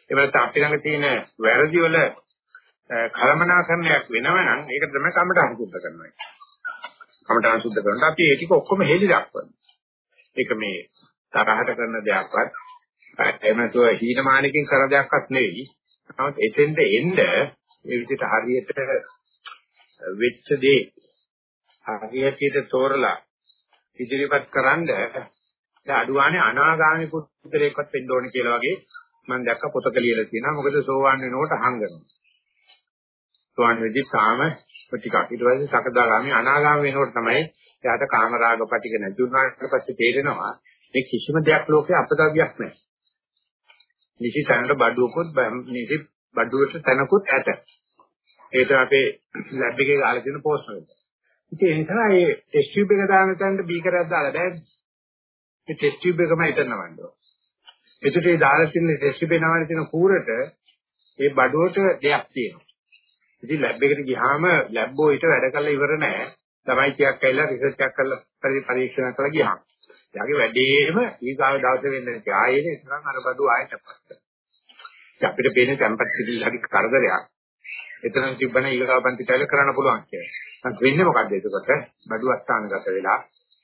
එහෙම නැත්නම් අපි ළඟ තියෙන වැරදි වල කලමනාකරණයක් වෙනවා නම් ඒක තමයි කමඨහං සුද්ධ කරනවා. කමඨහං සුද්ධ කරනකොට අපි ඒ ටික ඔක්කොම හෙලි දක්වනවා. ඒක මේ තරහට කරන දෙයක්වත් එහෙම නැතුව හීනමානකින් කරන දෙයක්වත් නෙවෙයි. නමුත් එතෙන්ද එන්න ඒ විදිහට හරියට වෙච්ච දේ හරියට තෝරලා ඉදිරිපත් කරන්න දැන් අඩුවානේ අනාගාමී පුත්‍රයෙක්වත් වෙන්න ඕනේ කියලා වගේ මම දැක්ක පොතක ලියලා තියෙනවා. මොකද සෝවාන් වෙනකොට හංගනවා. සෝවාන් වෙද්දි තාම ටිකක් ඊට පස්සේ සකදාගාමී අනාගාමී වෙනකොට තමයි එයාට කාමරාග පිටික නැති වුණාට පස්සේ තේරෙනවා මේ කිසිම දෙයක් ලෝකේ අපදාවියක් නැහැ. නිසි තැනට බඩුවකුත් නිසි බඩුවට තැනකුත් ඇත. ඒක අපේ ලැබ් එකේ ගාලා තියෙන පෝස්ට් එක. ඉතින් ඒ නිසා මේ ටෙස්ට් ටියුබ් එක දාන තැනට බීකරයක් දාලා බෑනේ. මේ ටෙස්ට් ටියුබ් එකම එතන නවන්න. එතකොට ඒ දාලා තියෙන ටෙස්ට් ටියුබ් එක නවන්න තියෙන කූරට ඒ බඩුවට දෙයක් තියෙනවා. ඉතින් ලැබ් එකට ගියාම ලැබ් බෝයිට වැඩ කරලා ඉවර නැහැ. ළමයි ටිකක් ඇවිල්ලා රිසර්ච් එකක් කරලා පරීක්ෂණ කරලා ගියාම. එයාගේ වැඩේම ඊගාව දවසේ වෙන්න නැති. ආයේ ඉස්සරහන් අර බඩු ආයෙත් අපස්ත. අපිට පේන tempat පිළිලි හරි කරදරයක්. එතන තිබ්බන ඊගාව පන්තිටල කරන්න පුළුවන් කියලා. මත් වෙන්නේ මොකද්ද එතකොට? බඩු අස්ථානගත වෙලා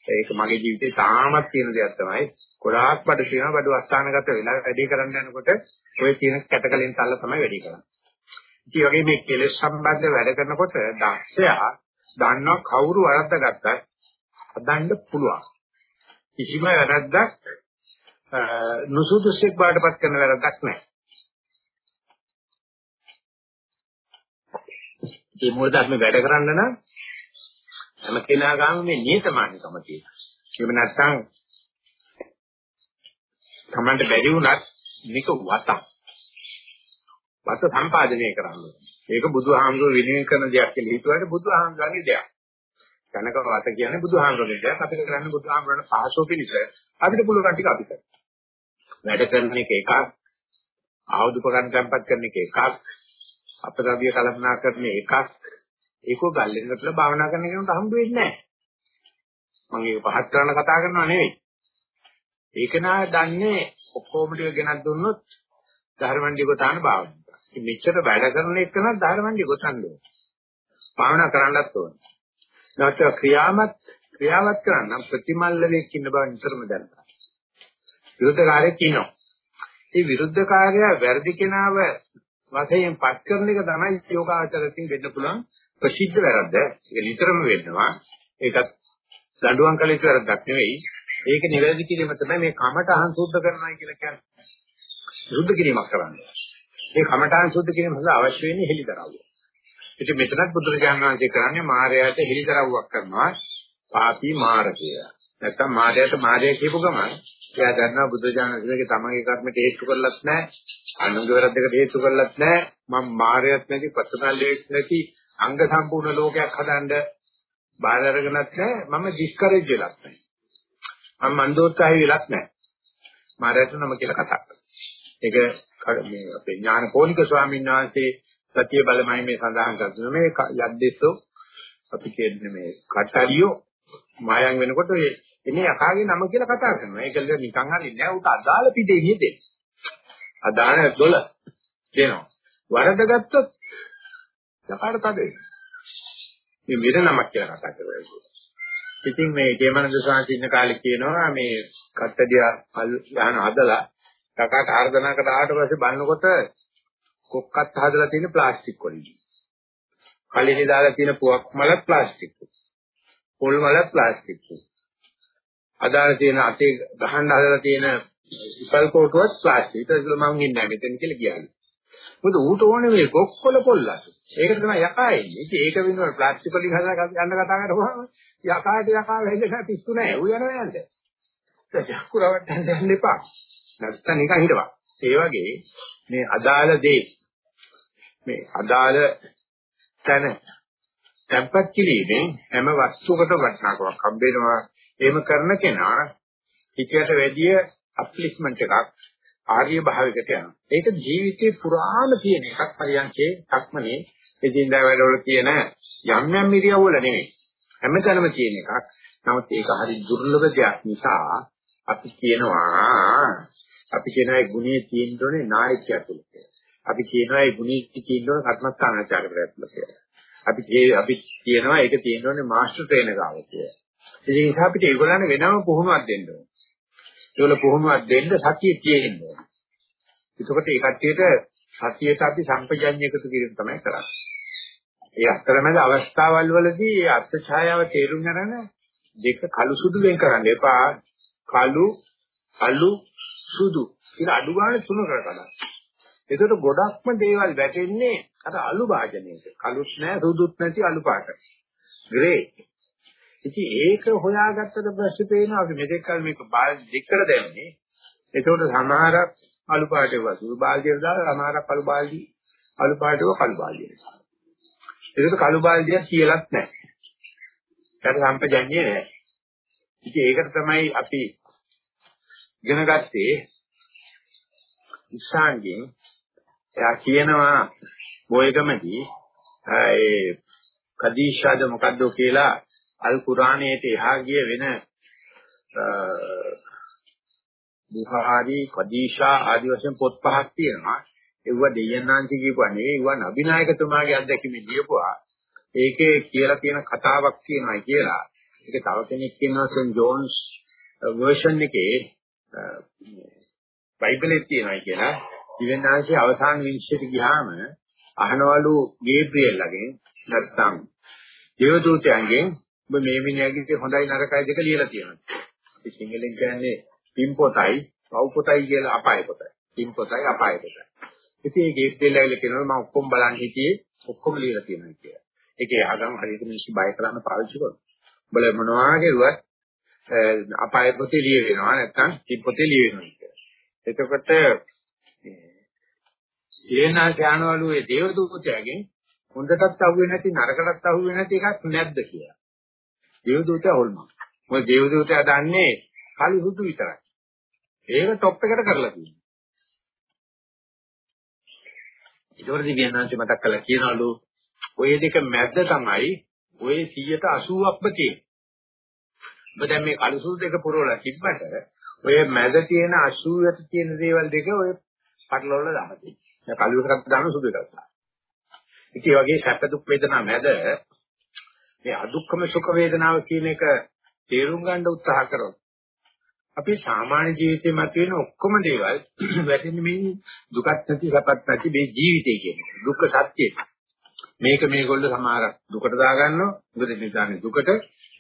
ඒක මගේ ජීවිතේ තාමත් තියෙන දෙයක් තමයි. ගොඩාක් බඩු තියෙනවා බඩු අස්ථානගත වෙලා වැඩි කරන්න යනකොට ඔය තියෙන කැටකලෙන් තල්ල තමයි වැඩි කරන්නේ. ඉතින් වගේ මේ කෙලෙස් සම්බන්ධ වැඩ කරනකොට දක්ෂයා දන්නවා කවුරු වරද්දාගත්තත් හදන්න පුළුවන්. කිසිම වැරද්දක් නුසුදුසුෙක් බාටපත් කරන වැරද්දක් නැහැ. මේ මූල ධර්ම වැඩ කරන්න නම් හැම කෙනා ගාම මේ නියතමානිකම තියෙනවා. එහෙම නැත්නම් තමන්ට බැරි වුණත් මේක වතක්. වත සම්පාදනය කරන්න. ඒක බුදුහාමුදුරුවෝ විනය කරන දෙයක් කියලා හිතුවාට බුදුහාමුදුරන්ගේ දෙයක්. ජනක වත කියන්නේ බුදුහාමුදුරන්ගේ දෙයක්. අපිට කරන්න බුදුහාමුදුරන් පහසෝ පිණිස අපිට පුළුවන් ටික අපි කරමු. වැඩ කරන එක එකක්, ආයුධ උපකරණ සම්පත් කරන එක එකක්, අපද්‍රව්‍ය කල්පනා කරන එකක්, ඒකෝ ගල්ලෙන්කටලා භාවනා කරන කෙනෙකුට හම්බ වෙන්නේ නැහැ. මම ඒක පහත් කරන කතා කරනවා නෙවෙයි. ඒක නා දන්නේ ඔක්කොම ටික ගෙනත් දුන්නොත් ධර්මණ්ඩිය ගොතාන භාවනාව. ඉතින් මෙච්චර වැඩ කරන එක නම් ධර්මණ්ඩිය ගොතන්න ඕනේ. භාවනා කරන්නත් ඕනේ. නැත්නම් ක්‍රියාවත් ක්‍රියාවත් කරන්න ප්‍රතිමල්ල වෙක් ඉන්න බව නිතරම දැනගන්න. විරුද්ධකාරයෙක් ඉන්නවා. මේ විරුද්ධකාරය වැරදි කෙනාව වශයෙන් පත් කරන එක තමයි යෝගාචරයෙන් වෙන්න පුළුවන් ප්‍රසිද්ධ වැරද්ද. ඒක නිතරම වෙන්නවා. ඒකත් දඬුවම් කළ යුතු වැරද්දක් නෙවෙයි. ඒක නිවැරදි කිරීම තමයි මේ කමඨහං සුද්ධ කරනවා කියලා කියන්නේ. සුද්ධ කිරීමක් කරන්නේ. මේ කමඨහං සුද්ධ කිරීම සඳහා අවශ්‍ය වෙන්නේ හෙලිදරව්ව. ඉතින් මෙතනත් බුදුරජාණන් වහන්සේ කරන්නේ මායයට හෙලිදරව්වක් කරනවා. පාපී මාර කියලා. නැත්තම් මායයට මායය කියපු ගමන් එයා දන්නවා බුදුරජාණන් වහන්සේගේ තමන්ගේ කර්මයට හේතු කරලත් නැහැ. අනුන්ගේ වැරද්දකට හේතු කරලත් නැහැ. මම මායයක් නැති ප්‍රතිපලයක් නැති අංග සම්පූර්ණ ලෝකයක් හදන්න බාහිර අරගෙනත් නැහැ. මම ඩිස්කරේජ් වෙලත් නැහැ. මම මන්දෝත්සාහය වෙලත් නැහැ. මායයට නම කියලා කතා කරනවා. ඒක මේ අපේ ඥානපෝනික ස්වාමීන් වහන්සේ සතිය බලමයි මේ සඳහන් කරන්නේ මේ යද්දෙස්සෝ අපි කියන්නේ මේ කට්ටරියෝ මායම් වෙනකොට එනේ යකාගේ නම කියලා කතා කරනවා. ඒක නිකන් හරින්නේ නැහැ. උට අදාළ පිටේ හිතේ. අදාළ දොළ දෙනවා. වරදගත්තොත් යකාට තදේ. මේ මෙර නමක් කියලා කතා කරනවා. ඉතින් මේ ජේමනන්ද සාන්ති ඉන්න කාලේ කියනවා මේ කට්ටඩිය යහන හදලා කකාට ආර්දනාකට ආවට පස්සේ බලනකොට කොක්කත් හදලා තියෙන ප්ලාස්ටික් වලින්. කලිනේ දාලා තියෙන පුවක් මලත් ප්ලාස්ටික්. පොල් මලත් ප්ලාස්ටික්. අදාළ තියෙන අතේ ගහන්න හදලා තියෙන ඉපල් කොටුවත් ප්ලාස්ටික්. ඒක මම ඉන්නේ නැහැ මෙතන කියලා කියන්නේ. මොකද ඌට ඕනේ මේ කොක්කොල පොල්ලස්. ඒක තමයි යකා එන්නේ. ඉතින් ඒක වෙනුවට ප්ලාස්ටික් වලින් හදලා යන්න කතා කරපුවාම යකාට යකා වෙන්නේ පිස්සු නැහැ. ඌ යනවා යන්නේ. ඒක යකුරවට යන්න එපා. නැත්නම් නිකන් හිටපන්. ඒ වගේ මේ අදාළ දේ මේ අදාළ තැන tempat කිරීමෙන් හැම වස්තුවකට වටිනාකමක් හම්බෙනවා. එහෙම කරන කෙනා හිතයට වැඩිය අප්ලිස්මන්ට් එකක් ආර්ය භාවයකට යනවා. ඒක ජීවිතේ පුරාම තියෙන එකක් පරියන්කේ සක්මනේ එදින්දා වැඩවල තියෙන යම් යම් ඉරියව්වල නෙමෙයි. හැමතැනම තියෙන එකක්. නමුත් ඒක හරි දුර්ලභ දෙයක් නිසා අපි කියනවා අපි කියනවා ඒ ගුණයේ තියෙන්න ඕනේ නායකයා තුල කියලා. අපි කියනවා ඒ ගුණයේ තියෙන්න ඕනේ කර්මස්ථානාචාරකයා තුල කියලා. අපි අපි කියනවා ඒක තියෙන්න ඕනේ මාස්ටර් ට්‍රේනර් ගාව කියලා. ඒ නිසා අපිට ඒගොල්ලන් වෙනම පුහුණුවක් දෙන්න ඕනේ. ඒගොල්ල පුහුණුවක් දෙන්න සතිය තියෙන්න ඕනේ. එතකොට ඒ කට්ටියට සතියට අපි සම්පජඤ්ඤ එකතු කිරීම තමයි කරන්නේ. ඒ අතරමැද අවස්ථාවල් වලදී ඒ අර්ථ ඡායාව තේරුම් ගන්න දෙක කළු සුදු වෙන් කරන්න එපා. කළු කළු සුදු කියලා අඩු ගන්න තුන කරගන්න. ඒකට ගොඩක්ම දේවල් වැටෙන්නේ අර අලු වාජනයේට. කළුත් නැහැ සුදුත් නැති අලු පාට. ග්‍රේ. ඉතින් ඒක හොයාගත්තට පස්සේ පේනවා අපි මෙතෙක් කල මේක බාල්දි දෙකට දැම්මේ. ඒකට සමහරක් අලු පාටේව සුදු බාල්දියට දාලා සමහරක් අලු බාල්දි අලු පාටේව කළු බාල්දියට. ඒකට කළු බාල්දිය කියලාත් නැහැ. ඒක සම්පජඤ්ඤේ නැහැ. ඉතින් ඒකට තමයි අපි ඉගෙන ගත්තේ ඉස්සාන්ගෙන් එයා කියනවා බොයගමදී ඒ කදීෂාද මොකද්ද කියලා අල් කුරානයේට එහා ගිය වෙන බුඛාරි කදීෂා ආදි වශයෙන් පොත් පහක් තියෙනවා. ඒව දෙයයන්ාන්ති කියපුවා නෙවෙයි ඒව නබිනායකතුමාගේ අත්දැකීමේ ලියපුවා ඒකේ කියලා තියෙන කතාවක් තියෙනවා කියලා. ඒක තව කෙනෙක් කියනවා සෙන් ජෝන්ස් වර්ෂන් එකේ බයිබලයේ තියෙනවා කියලා. දිවෙනාංශයේ අවසාන විනිශ්චයට ගියාම අහනවලු ගේබ්‍රියෙල්ලගෙන් නැත්තම් දේවදූතයන්ගෙන් ඔබ මේ මිනිහාගේ හොඳයි නරකයි දෙක ලියලා තියෙනවා. අපි සිංහලෙන් කියන්නේ පින් පොතයි, පව් පොතයි කියලා අපාය පොතයි. පින් පොතයි අපාය පොතයි. ඉතින් මේ ගේබ්‍රියෙල්ලගෙන් කියනවා මම ඔක්කොම බලන් හිටියේ ඔක්කොම ලියලා තියෙනවා කියලා. ඒකේ ආගම හරියට මිනිස්සු බය කරන්න පාවිච්චි කරනවා. බල මොනවා කරුවත් අපාය පොතේ ලිය වෙනවා නැත්නම් පින් පොතේ ලිය වෙනවා කියලා. එතකොට සේනා ඥානවලු ඒ දේවදූතයාගෙන් හොඳටත් අහුවේ නැති නරකටත් අහුවේ නැති එකක් නැද්ද කියලා. දේවදූතයා හොල්මන්. මොකද දේවදූතයා දන්නේ කලි හුදු විතරයි. ඒක টොප් එකට කරලා තියෙනවා. ඊටවල දිව්‍යඥාන්සේ මතක් කළා කියනවලු ඔය දෙක මැද්ද තමයි ඔය 180ක්ම තියෙන්නේ. ඔබ දැන් මේ කලුසුදු දෙක පුරවලා තිබ්බට ඔය මැද තියෙන 80ට තියෙන දේවල් දෙක ඔය පටලවල දාලා තියෙනවා. දැන් කළු එකක් දාන සුදු එකක් දාන. ඉතින් වගේ සැප දුක් වේදනා මැද මේ අදුක්කම සුඛ වේදනාව කියන එක තේරුම් ගන්න උත්සාහ කරොත් අපි සාමාන්‍ය ජීවිතේ මතුවෙන ඔක්කොම දේවල් වැටෙන්නේ මේ දුකක් නැති සැපක් නැති මේ ජීවිතය කියන්නේ දුක්ඛ සත්‍යය. මේක මේගොල්ලෝ සමහර දුකට දාගන්නවා මොකද නිදානේ දුකට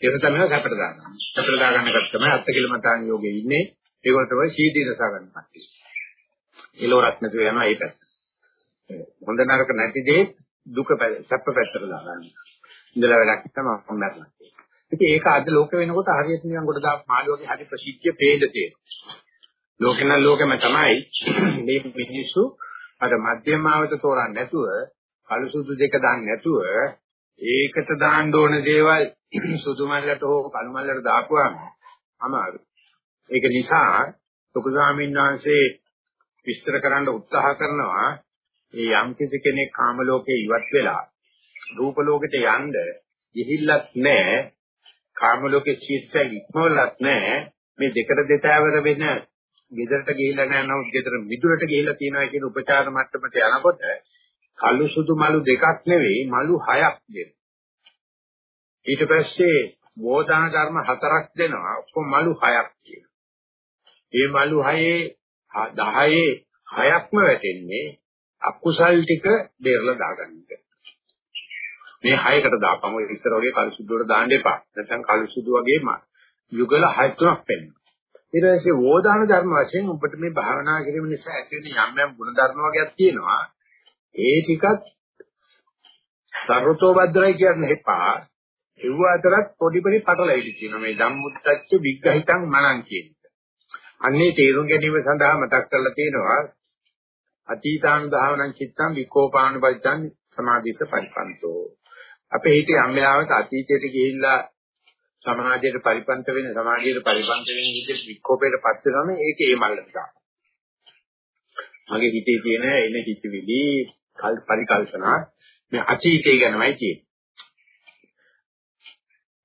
ඒක තමයි සැපට දාගන්නවා. සැපට දාගන්න එක තමයි අත්කලමතාන් යෝගයේ ඉන්නේ. ඒගොල්ලෝ තමයි සීදී දසා ගන්න කට්ටිය. එලවරක් නැතුව යනවා ඒ පැත්ත. හොඳ නරක නැති දේ දුක සැප පැත්තට දාගන්න. ඉඳලා වැඩක් තමයි මම මරනවා. ඉතින් ඒක අද ලෝක වෙනකොට හරියට නිකන් කොට දා මාළුවගේ හරි ප්‍රසිද්ධිය පේන්න තියෙනවා. ලෝකෙන ලෝකෙම තමයි මේ මිනිස්සු අර මධ්‍යම ආවත තෝරන්නේ නැතුව කළු සුදු දෙක දාන්නේ නැතුව ඒකට දාන්න ඕන දේවල් සුදු මල්ලට හෝ කළු මල්ලට දාපුවාම අමාරු. ඒක නිසා ලොකු ස්වාමීන් වහන්සේ විස්තර කරන්න උත්සාහ කරනවා ඒ යම් කිසි කෙනෙක් කාම ලෝකේ ඉවත් වෙලා රූප ලෝකෙට යන්න ගිහිල්ලත් නැහැ. කාම ලෝකේ චිත්තය ඉක්මවලත් නැහැ. මේ දෙකට දෙතෑවර වෙන ගෙදරට ගිහිල්ලා නැහැ නමුත් ගෙදර මිදුරට ගිහිල්ලා තියනවා කියන උපචාර මට්ටමට යනකොට කළු සුදු මලු දෙකක් නෙවෙයි මලු හයක් දෙනවා. ඊට පස්සේ වෝදාන ධර්ම හතරක් දෙනවා ඔක්කොම මලු හයක් කියනවා මේ මලු හයේ 10 හයක්ම වැටෙන්නේ අකුසල් ටික බේරලා දාගන්න එක. මේ හයකට දාපම ඔය ඉස්සර වගේ කලුසුදුවට දාන්න එපා. නැත්නම් කලුසුදු වගේම යුගල හය තුනක් පෙන්වනවා. ඊට පස්සේ වෝදාන ධර්ම වශයෙන් ඔබට මේ භාවනා කිරීම නිසා ඇති වෙන යම් යම් ගුණ ධර්ම වර්ගයක් තියෙනවා. ඒ ටිකත් සර්වතෝ භද්‍රයි කියන්නේ එපා. ඒව අතරත් පොඩි පොඩි පටලැවිලි තියෙනවා. මේ ධම්මුත්තච්ච විග්‍රහිතං මනං කියන එක. අන්නේ තේරුම් ගැනීම සඳහා මතක් කරලා තියෙනවා අතීතානුධාවනං චිත්තං විකෝපානුපජ්ජං සමාධිත පරිපන්තෝ අපේ හිතේ යම් වෙලාවක අතීතයට ගිහිල්ලා සමාජයට පරිපන්ත වෙන සමාජයට පරිපන්ත වෙන විදිහට විකෝපයට පත් වෙනවම ඒකේ ඒ මල්ලට මගේ හිතේ තියෙන එන හිතවිලි පරිකල්පනා මේ අතීතය ගැනමයි කියන්නේ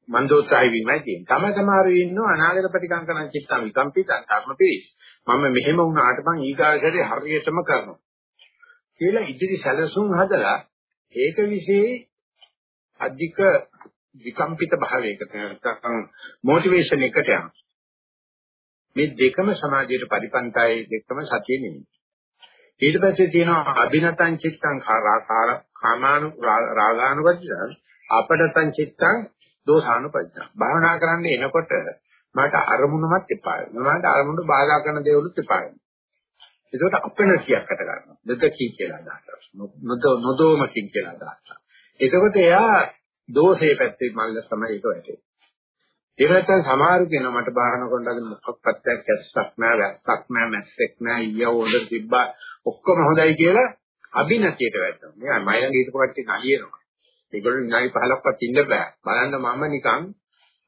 මන්දෝත්සාහය වීමයි තියෙන්නේ. තම සමහරව ඉන්නවා අනාගත ප්‍රතිකංකන චිත්තං විකම්පිතං කර්ම පිළිස්. මම මෙහෙම වුණාට මං ඊගාසරේ හරියටම කරනවා. කියලා ඉදිරි සැලසුම් හදලා ඒක વિશે අධික විකම්පිත භාවයකට නැත්නම් මොටිවේෂන් එකට යනවා. මේ දෙකම සමාජයට පරිපන්තයි දෙකම සතිය නෙමෙයි. ඊට පස්සේ තියෙනවා අභිනතං චිත්තං කාමානු රාගානුපදිතං අපඩතං චිත්තං දෝසානුපජ්ජා. භාවනා කරන්න එනකොට මට අරමුණමත් එපා වෙනවා. මට අරමුණට බාධා කරන දේවලුත් එපා වෙනවා. ඒකට අපෙනසියක් අට ගන්නවා. දෙදකී කියලා දානවා. නොදෝමකින් කියලා දානවා. එතකොට එයා දෝෂයේ පැත්තේ මල්ල තමයි ඒක වැටෙන්නේ. ඒ නැත්තම් සමහරු කියනවා මට බාහන කොණ්ඩාද මොකක්වත් ඇස්සක් නෑ වැස්සක් නෑ මැස්සෙක් නෑ ඊයව හොඳ තිබ්බා ඔක්කොම හොඳයි කියලා අභිනතියට වැටෙනවා. මෙයා මයිලඟ හිටපු කට්ටිය නලියනවා. ඒගොල්ලෝ විනාඩි 15ක්වත් ඉන්න බෑ. බලන්න මම නිකන්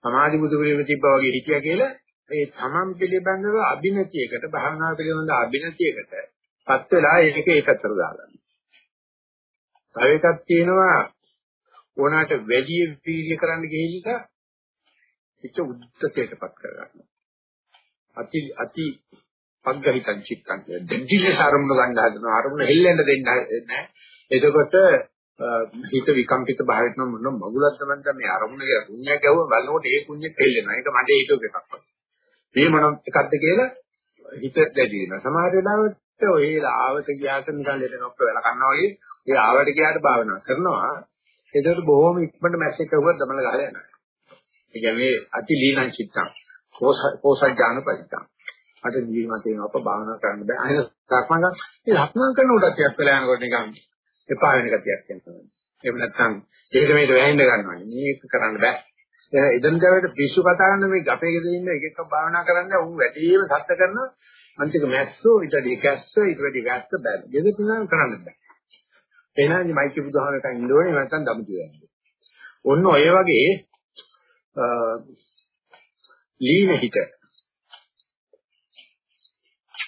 සමාධි බුදු පිළිම තිබ්බා වගේ හිටියා කියලා ඒ තමන් පිළිබඳව අභිනතියකට භාවනා පිළිබඳව අභිනතියකට පත් වෙලා ඒක ඒකතර දාගන්න. තව එකක් තියෙනවා ඕනාට වැඩි පීඩිය කරන්න ගිහිල්ලා හිත උද්දතයටපත් කරගන්න. අති අති පග්ගහිතං චිත්තං දෙන්දිලේ ආරම්භ ගන්න හදනවා ආරම්භ හෙල්ලෙන්න දෙන්නේ නැහැ. එතකොට හිත විකම්පිත භාවයට මොන මගුලක් තමයි මේ ආරම්භ කියලා කුණ්‍යක් ගැවුව බලනකොට ඒ කුණ්‍යක් හෙල්ලෙනවා. ඒක මඩේ හිතුව එකක් වගේ. මේ මොන එකක්ද කියලා හිත දැඩි වෙනවා. සමහර වෙලාවට ඔය ආවත ගියාට නිකන් ලෙඩ නොක්ක වෙලා කනවා වගේ ඒ ආවට ගියාට භාවනා කරනවා. ඒකට බොහොම ඉක්මනට මැසේජ් කරුවා දමල ගහලා යනවා. ඒ කියන්නේ අති ලීනං චිත්තං කෝසජාන පරිත්තං. මට ජීවිතේ තියෙන අප භාවනා කරන්න බෑ. අයින සක්මන් කරන ඒ ලක්මන් කරන උඩ ටිකක් වෙලා යනකොට නිකන් එපා වෙන ගතියක් එනවා. එහෙම නැත්නම් ඒක මේක වැහෙන්න ගන්නවා. මේක කරන්න බෑ. එදන් දවල්ට පිස්සු කතා කරන මේ අපේ ගෙදර ඉන්න එක එක භාවනා කරන්න උන් වැඩිම සත්‍ය කරන අන්තික මැස්සෝ ඊට වැඩි කැස්සෝ ඊට වැඩි වැස්ස බෑ. ගෙදර තුනම කරන්න බෑ. එහෙනම් මයිකේ බුදුහාමරට ඉන්න ඕනේ නැත්නම් දමු කියන්නේ. ඔන්න ඔය වගේ ලීන හිත.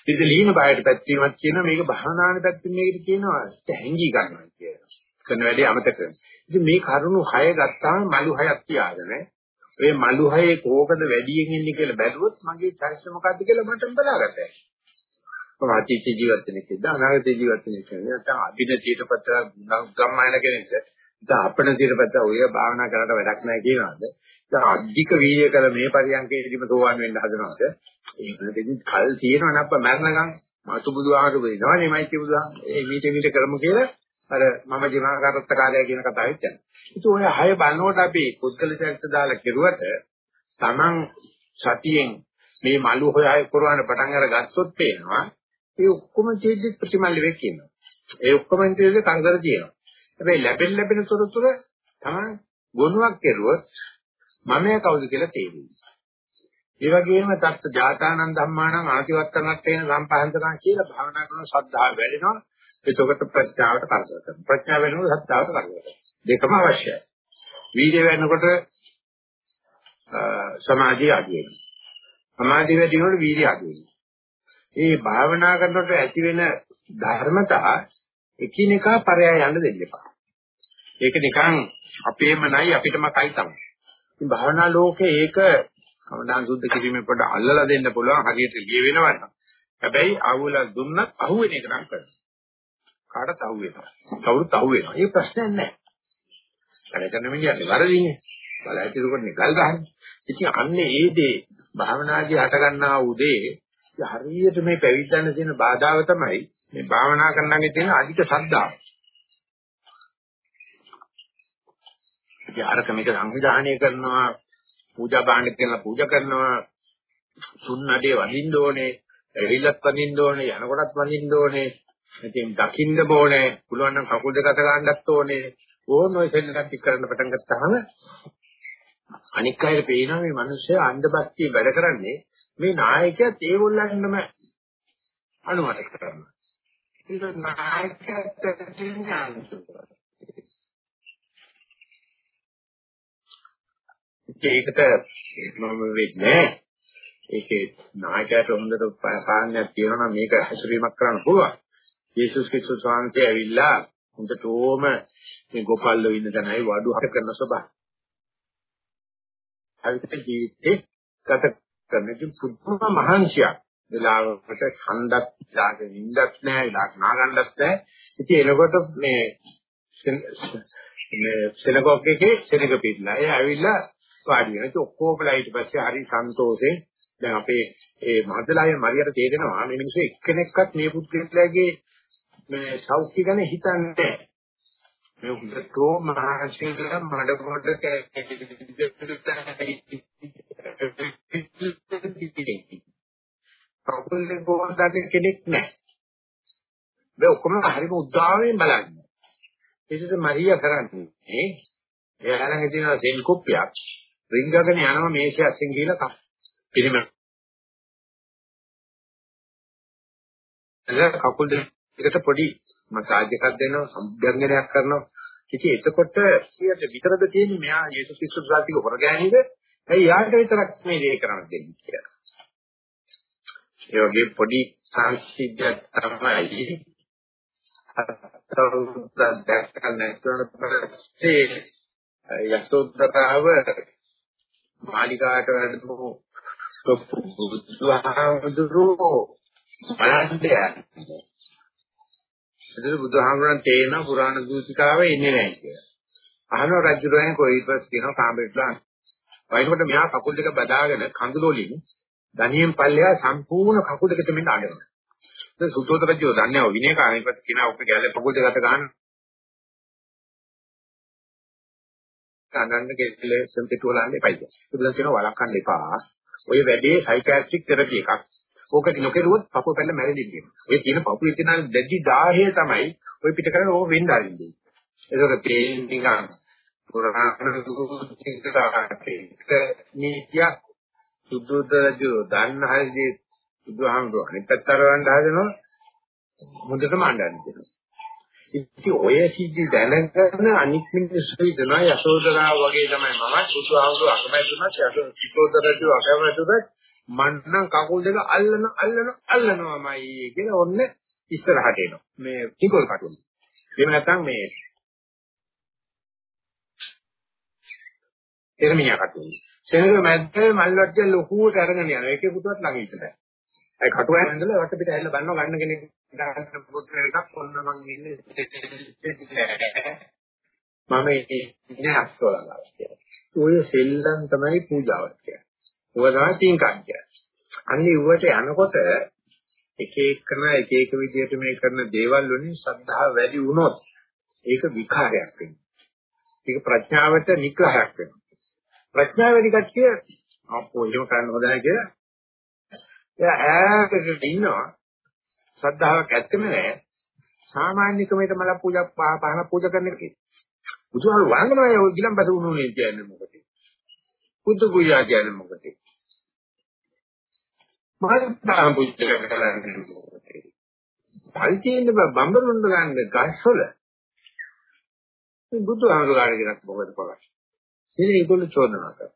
ඉත ලීන බයට පැත්තීමක් කියන මේක භාවනාන පැත්තෙන් මේකට කියනවා හැංගී ගන්නවා කියලා. කරන වැඩේ අමතක කරනවා. ඉතින් මේ කරුණු 6 ගත්තාම මලු 6ක් තියාගෙන ඔය මලු 6 කෝකද වැඩියෙන් ඉන්නේ කියලා බැලුවොත් මගේ චරිත මොකද්ද කියලා මට බලාගන්න. මම අතීත ජීවිත කෙනෙක්ද අනාගත ජීවිත කෙනෙක්ද නැත්නම් අභිනතියටපත් ගම්මායන කෙනෙක්ද? දැන් අපිනතියටපත් ඔය භාවනා කරලා වැඩක් නැහැ කියනවාද? දැන් අධික වීර්ය කර මේ පරියන්කේදීම සෝවන් වෙන්න හදනවාද? ඒක දෙකින් කල් තියෙනවා නප්ප මරණකම්. මතු බුදුහාමර වෙනවා නෙමෙයි බුදුහාම. ඒ මීට මීට කරමු කියලා අර මම ජීවනකරත්ත කාර්යය කියන කතාවෙත් යනවා. ඉතින් ඔය හය බannකොට අපි පුද්ගල චරිත දාලා කෙරුවට Taman සතියෙන් මේ මලු හොයයි කරවන පටන් අර ගත්තොත් පේනවා ඒ ඔක්කොම චේද්දි ප්‍රතිමල්ලි වෙක් කියනවා. ඒ ඔක්කොම ඉන්ද්‍රියද කරදර තියෙනවා. හැබැයි ලැබෙන ලැබෙන තොරතුර තමයි ගුණයක් කෙරුවොත් මමයා කවුද කියලා තේරෙන්නේ. ඒ වගේම තත්ත ජාතානන් ධම්මානං ආතිවත්තනත් වෙන සම්පහන්තනා කියලා භාවනා කරන ශ්‍රද්ධාව වැඩෙනවා. එතකොට ප්‍රඥාවට කරදර කරනවා. ප්‍රඥාව වෙනකොට ශ්‍රද්ධාවට කරදර කරනවා. දෙකම අවශ්‍යයි. වීර්ය වෙනකොට සමාධිය අඩු වෙනවා. සමාධිය වැඩි වෙනකොට වීර්ය අඩු වෙනවා. ඒ භාවනා කරනකොට ඇති වෙන ධර්මතා එකිනෙකා පරයය යන්න දෙන්න එපා. ඒක නිකන් අපේම නයි අපිටම කයි තමයි. ඉතින් භාවනා ලෝකේ ඒක කවදාන් සුද්ධ කිරීමේ පොඩ අල්ලලා දෙන්න පුළුවන් හරියට ලිය වෙනවනම්. හැබැයි අහුවල දුන්නත් අහුවෙන එක නම් කරන්න. කාටත් අහුවෙනවා. කවුරුත් අහුවෙනවා. ඒක ප්‍රශ්නයක් නැහැ. වැඩ කරන මිනිහට වරදින්නේ. බලයිතිරු කරන්නේ ගල් ගහන්නේ. ඉතින් අන්නේ ඒ දේ භාවනාදී හට ගන්නා උදේ හරියට මේ පැවිද්දන්න තියෙන බාධාව තමයි මේ භාවනා කරන්නගේ තියෙන අධික ශ්‍රද්ධාව. ඉතින් අරක මේක සංවිධානය කරනවා පූජා භාණ්ඩ කියලා පූජා කරනවා සුන්නඩේ වදින්න ඕනේ එහිලත් වදින්න ඕනේ යනකොටත් වදින්න ඕනේ ඉතින් දකින්න ඕනේ පුළුවන් නම් කකුල් දෙක අත ගන්නත් ඕනේ ඕන ඔය සෙල්ලම් ටික කරන්න පටන් ගත්තාම අනික් අයට පේනවා මේ මිනිස්සු අන්ධබක්තිය වැඩ කරන්නේ මේ නායකයාත් ඒගොල්ලන්ටම අනුමත කරනවා. ඒක නායකයාට තියෙන ඒකට මම වෙන්නේ ඒකේ නායකයාට හොඳට පාලනයක් තියෙනවා නම් මේක හැසිරීමක් කරන්න පුළුවන්. යේසුස් ක්‍රිස්තුස් වහන්සේ ඇවිල්ලා හොඳටම මේ ගෝපල්ලෝ ඉන්න තැනයි වඩු හර කරන ස්වභාවය. අවිත ජීවිතේ ගත කරන පුදුම මහන්සියක්. වෙලාවකට ඛණ්ඩක් දාගෙන ඉන්නත් නෑ, ඉලක්ක නාගන්නත් නෑ. ඉතින් එනකොට මේ මේ සෙනගොක් එකේ සෙනග පිටලා. ඒ ඇවිල්ලා වාඩි වෙනවා. ඉතින් ඔක්කොමලා ඊට පස්සේ හරි සන්තෝෂෙන් දැන් අපේ ඒ මහදලායේ මරියට තේරෙනවා මේ මිනිස්සු එක්කෙනෙක්වත් මේ පුද්ගලයාගේ මේ සෞඛ්‍ය ගැන හිතන්නේ මේ උදතෝ මහසික මඩ කොට කවුරුල්ලේ කොහොමද කෙනෙක් නැහැ. මේ ඔක්කොම හරිම උද්දාමයෙන් බලන්නේ. ඒකද මරියා කරන්නේ. එයා ළඟ තියෙන සෙල් කුප්පියක් රින්ගගෙන යනවා මේකයෙන් ගිහලා පිළිම එල කකුල් දෙකට පොඩි මසාජ් එකක් දෙනවා සම්බන්ධනයක් කරනවා. ඉතින් එතකොට සියට විතරද තියෙන්නේ මෙයා යේසුස් ක්‍රිස්තුස් ධාතික හොරගෑනේද? ඇයි යාට විතරක් මේ දේ කරන්න දෙන්නේ කියලා? ඒ වගේ පොඩි සංසිද්ධියක් තමයි දැක්කම නැතුව යසෝදරාව මාලිකාට වැඩමු. බුදුහාමුදුරුවෝ බලන්නේ එතන බුදුහාමුදුරන් තේන පුරාණ දූතිකාවේ ඉන්නේ නැහැ කියලා. අහන රජුරයන් කොයිපස් කියනවා කාමරේටලා. වයින්කොට මෙහා කකුල් දෙක බදාගෙන කඳුළු වලින් දණියෙන් පල්ලෙහා සම්පූර්ණ කකුල් දෙක දෙමින් ආගෙනවා. දැන් සුතෝත රජු දන්නේ විනය කාමීපත් කියන ඔක ගැලේ කකුල් දෙකට ගන්න අනන්න කෙල්ල සම්පිට වලන්නේ එපයි කියලා. බුදුන් කියනවා වළක්වන්න එපා. ඔය වැඩේ සයිකියාට්‍රික් තෙරපි එකක්. ඕක නොකරුවොත් පපුව පැල්ල මැරෙන්නේ කියනවා. ඔය තියෙන පපුවේ තියෙන දැඩි 10 තමයි ඔය පිට කරන ඕක වෙන්න ආරින්නේ. ඒකක තේින් නිකන් පුරාණ සුදුසුකම් නීතියක් සුදුදජු දන්න හැදී බුදුහාමුදුරුවෝ අනිත් පැත්තට වන්න හදනවා හොඳටම අඬන්නේ කියනවා. ඉතින් ඔය සිද්ධි දැනගෙන අනිත් මිනිස්සු හිතනවා යශෝදරාව වගේ තමයි මම සුසුආවුරු අකමැතුණා චිතෝදරජු අකමැතුණා මන්නම් කකුල් දෙක අල්ලන අල්ලන අල්ලනවාමයි කියලා ඔන්න ඉස්සරහට එනවා. මේ ටිකල් කටුන එහෙම නැත්නම් මේ එරමියා කටුන සෙනඟ මැද්ද මල්වත්ය ලොකුවට අරගෙන යනවා. ඒකේ පුතුවත් ළඟ ඉඳලා ඒ කටුවෙන් ඇඳලා වට පිට ඇල්ල බannව ගන්න කෙනෙක් දාන්න පුතේ එකක් ඔන්න මං ඉන්නේ. මම ඉන්නේ අස්සෝලලා කියලා. ඔය සෙල්ලම් තමයි පූජාවක් කියන්නේ. ඔය තමයි තින්කම් කියන්නේ. අන්නේ ඌවට යනකොට එක එකන එක එක විදිහට මේ කරන දේවල් වලින් ශ්‍රද්ධාව වැඩි වුණොත් ඒක විකාරයක් වෙනවා. ඒක ප්‍රඥාවට නිග්‍රහයක් වෙනවා. ප්‍රඥාව වැඩි කට්ටිය අපෝ එහෙම කරන්න හොඳයි කියලා එයා ඈතට ඉන්නවා ශ්‍රද්ධාවක් ඇත්තම නැහැ. සාමාන්‍ය ක්‍රමයට මල පූජා පහන පූජා කරන එක. බුදුහාම වංගනවා ඔය ගිලම්පස උනුනේ කියන්නේ මොකද? බුදු පූජා කියන්නේ මොකද? මහත්මා පූජා කරන්නේ මොකද? පල්තියෙන්ද බම්බරුන්න ගන්න ගස්වල බුදුහාමුදුරනේ කෙනෙක් මොකද කරන්නේ? ඉතින් ඒගොල්ලෝ චෝදනා කරා.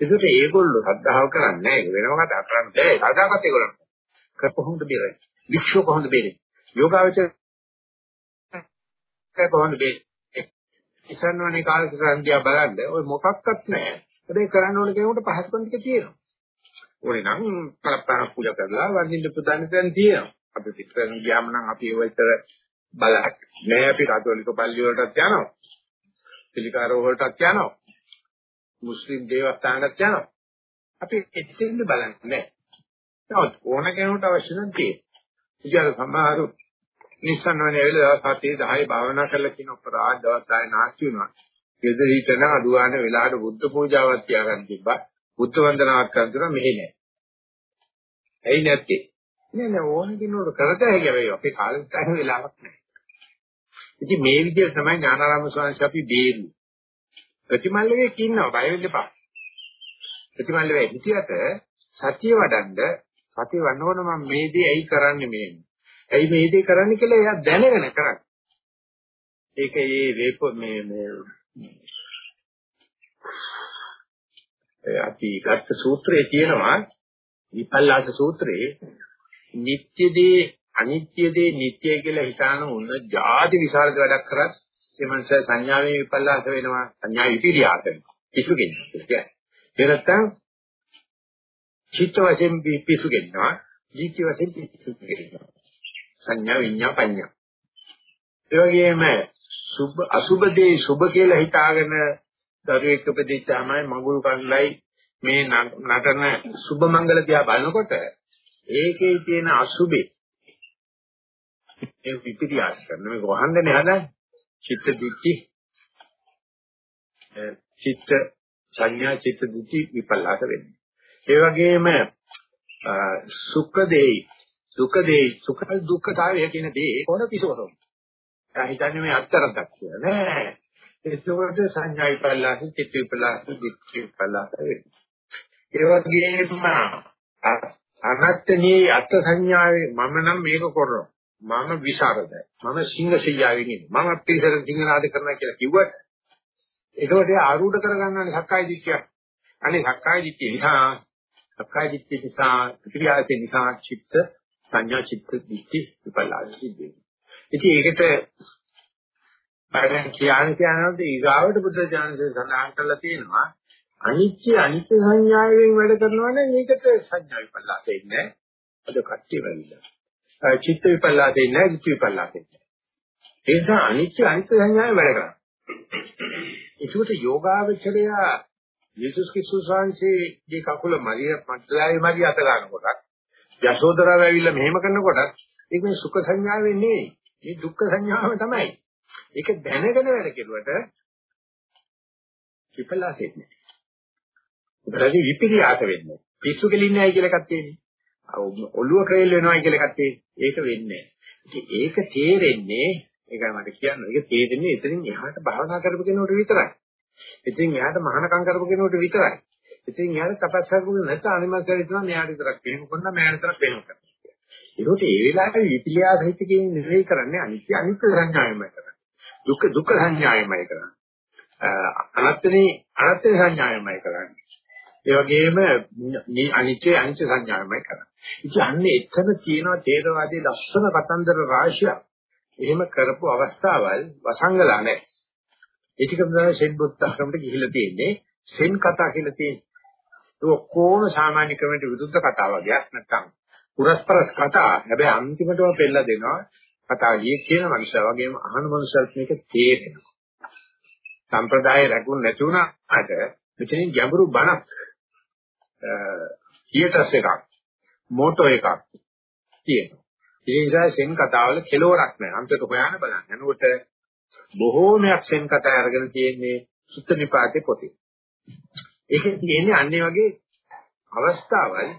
ඒකට ඒගොල්ලෝ ශ්‍රද්ධාව කරන්නේ නැහැ. වෙනම කතා කරන්නේ නැහැ. කතාවත් ඒගොල්ලෝ කොහොමද බේරෙන්නේ? වික්ෂෝ කොහොමද බේරෙන්නේ? යෝගාවචර කොහොමද බේරෙන්නේ? ඉස්සන්වනේ කාලේ සංධියා බලන්න ඔය මොකක්වත් නැහැ. හැබැයි කරන්න ඕන කෙනෙකුට පහසුකම් ටික තියෙනවා. ඕනේ නම් කලප්පාන පූජා කරලා වඳින්න පුදාන්න දැන් තියෙනවා. අපි පිටරන් ගියාම නම් අපි ඒ විතර බලක් නෑ අපි කතෝලික පල්ලි වලටත් යනවා. පිළිකාරෝ වලටත් යනවා. මුස්ලිම් දේවස්ථානකට යනවා. අපි එතෙන්ද බලන්නේ නැහැ. නමුත් ඕන කෙනෙකුට අවශ්‍ය නම් තියෙනවා. ඉතින් සමහරු නිස්සන්නවනේ ඇවිල්ලා දවස් 7 10 භාවනා කරලා කියන අපරාධ දවස් 10 නාස්ති වෙනවා. ගෙදර හිටන අදුවාන වෙලාවට බුද්ධ පූජාවක් තියාගන්න තිබ්බා. බුද්ධ වන්දනාවක් කරනවා මෙහෙ නෑ. ඇයි නැත්තේ? නෑ නෑ ඕන කෙනෙකුට කරත හැකි වෙයි. අපේ කාලෙට time වෙලාවක් නෑ. ඉතින් මේ විදිහට තමයි ඥානාරාම ස්වාමීන් වහන්සේ අපි බේරුවේ. ප්‍රතිමල්ලේ ඉන්නවා බය වෙන්න එපා. ප්‍රතිමල්ලේ හිටියට සතිය වඩන්ඩ සතිය වන්නකොට මම මේ දේ ඇයි කරන්නේ මේ. ඇයි මේ දේ කරන්නේ කියලා එයා දැනගෙන කරන්නේ. ඒක ඒ වේප මේ මේ අපි ගත්ත සූත්‍රයේ තියෙනවා විපල්ලාස සූත්‍රයේ නිත්‍ය දේ අනිත්‍ය දේ නිත්‍ය කියලා හිතාන උන ಜಾති විශාල වැඩක් කරත් ඒ මනස සංඥාවේ විපල්ලාස වෙනවා සංඥා විපිරියාස වෙනවා. පිසු ගෙනවා කියන්නේ. ඒ නැත්තම් චිත්ත වශයෙන් පිසු ගෙනවා ජීති වශයෙන් පිසු ගෙනවා සංඥා විඤ්ඤා පඤ්ඤා. ඒ වගේම සුබ අසුබ දේ සුබ කියලා හිතාගෙන දරුවෙක් උපදිච්චාමයි මඟුල් කණ්ඩායි මේ නටන සුබ මංගල දිහා බලනකොට ඒකේ තියෙන අසුබේ ඒ විපිරියාස කරන මේක වහන්නනේ හදන්නේ චිත්ත දිට්ඨි චිත්ත සංඥා චිත්ත දිට්ඨි විපල්ලාස වෙන්නේ. ඒ වගේම සුඛ දෙයි දුක දෙයි සුඛ දුක්ඛතාවය කියන දේ කොහොම පිසවතොත්. එයා හිතන්නේ මේ අත්තරක් කියලා නෑ. ඒකවලට සංඥා විපල්ලාස චිත්ත විපල්ලාස දිට්ඨි විපල්ලාස වෙන්නේ. ඒ වගේම අනත්තනී අත් සංඥාවේ මම නම් මේක කරනවා. මම විසරදයි. මම සිංහ සියාවෙන් ඉන්නේ. මම පිළිසර සිංහනාද කරනවා කියලා කිව්වට ඒකෝට ආරූඪ කරගන්නනේ සක්කාය දිට්ඨිය. අනේ සක්කාය දිට්ඨිය නිසා සක්කාය දිට්ඨිය නිසා ක්‍රියාවේ නිසා චිත්ත සංඥා චිත්ත දිට්ඨි විපල්ලාස සිද්ධ වෙනවා. ඉතින් ඒකට බයෙන් කියන්නේ කියනවාද ඊගාවට බුද්ධ ඥානසේ සඳහන් කරලා තියෙනවා අනිත්‍ය අනිත්‍ය සංඥාවෙන් වැඩ කරනවා නම් ඒකට සංඥා විපල්ලාසෙ ඉන්නේ. අද කට්ටිය වෙන්නේ. චිත්ත විපල්ලාසෙ ඉන්නේ චිත්ත විපල්ලාසෙ. ඒ නිසා අනිත්‍ය අනිත්‍ය සංඥාවෙන් වැඩ කරනවා. ඒකට යෝගාවචරය යේසුස් ක්‍රිස්තුස් වහන්සේගේ කකුල මරිය මත්ලාවේ මරිය අත ගන්නකොට යශෝදරාව ඇවිල්ලා මෙහෙම කරනකොට ඒක මේ සුඛ සංඥාවෙන් නෙවෙයි. මේ දුක්ඛ සංඥාව තමයි. ඒක දැනගෙන වැඩ කෙරුවට විපල්ලාසෙත් නෑ. උඩරදී විපිරියාත වෙන්නේ. පිස්සු කෙලින්නේ නැහැ කියලා එකක් තියෙන්නේ. ඔළුව ක්‍රේල් වෙනවා කියලා එකක් තියෙන්නේ. ඒක වෙන්නේ නැහැ. ඒක තේරෙන්නේ ඒකයි මට කියන්නේ. ඒක තේරෙන්නේ එතනින් එහාට භාවනා කරපු කෙනෙකුට විතරයි. එතනින් එහාට මහානකම් කරපු කෙනෙකුට විතරයි. ඉතින් යාර තපස් කරගුණ නැත්නම් අනිමස්සල හිතනවා මෙයාට විතරක් එහෙම කරනවා මෙයාට විතරක් එහෙම කරනවා. ඒකට ඒ වෙලාවේ විපිලියා සහිත කියන නිරේ කරන්නේ අනිත්‍ය අනිත්‍ය සංඥායමයි කරන්නේ. දුක්ඛ දුක්ඛ සංඥායමයි කරන්නේ. අනත්තනේ අනත්ත සංඥායමයි කරන්නේ. ඒ වගේම අනිත්‍ය අනිත්‍ය සංඥායමයි කරන්නේ. ඉතින් අන්නේ එතන තියෙනවා තේරවාදී ලස්සන කතන්දර රාශියක්. එහෙම කරපු අවස්ථාවල් වසංගලා නැහැ. ඒ ටික තමයි සෙන් බුද්ධ ධර්මයට ගිහිලා තියෙන්නේ. සෙන් කතා කියලා තියෙන්නේ. ඒ ඔක්කොම සාමාන්‍ය ක්‍රමයට විරුද්ධ කතා වගේක් නැත්තම් පුරස්පරස් කතා. හැබැයි අන්තිමටම පෙන්නලා දෙනවා කතා ගියේ කියන මනුස්සයා වගේම අහන මනුස්සයත් මේක තේරෙනවා. සම්ප්‍රදාය රැකුන් නැති වුණාට මෙතනින් ගැඹුරු බණක් තියටස් එකක් මොටෝ එකක් තියෙනවා. ඒ නිසා සෙන් කතාවල කෙලවරක් නැහැ. අන්තිමට හොයන්න බලන්න. යනකොට බොහෝමයක් සෙන් කතා අරගෙන තියෙන්නේ සුත්ත නිපාතේ පොතේ. ඒකේ තියෙන්නේ අන්නේ වගේ අවස්ථාවල්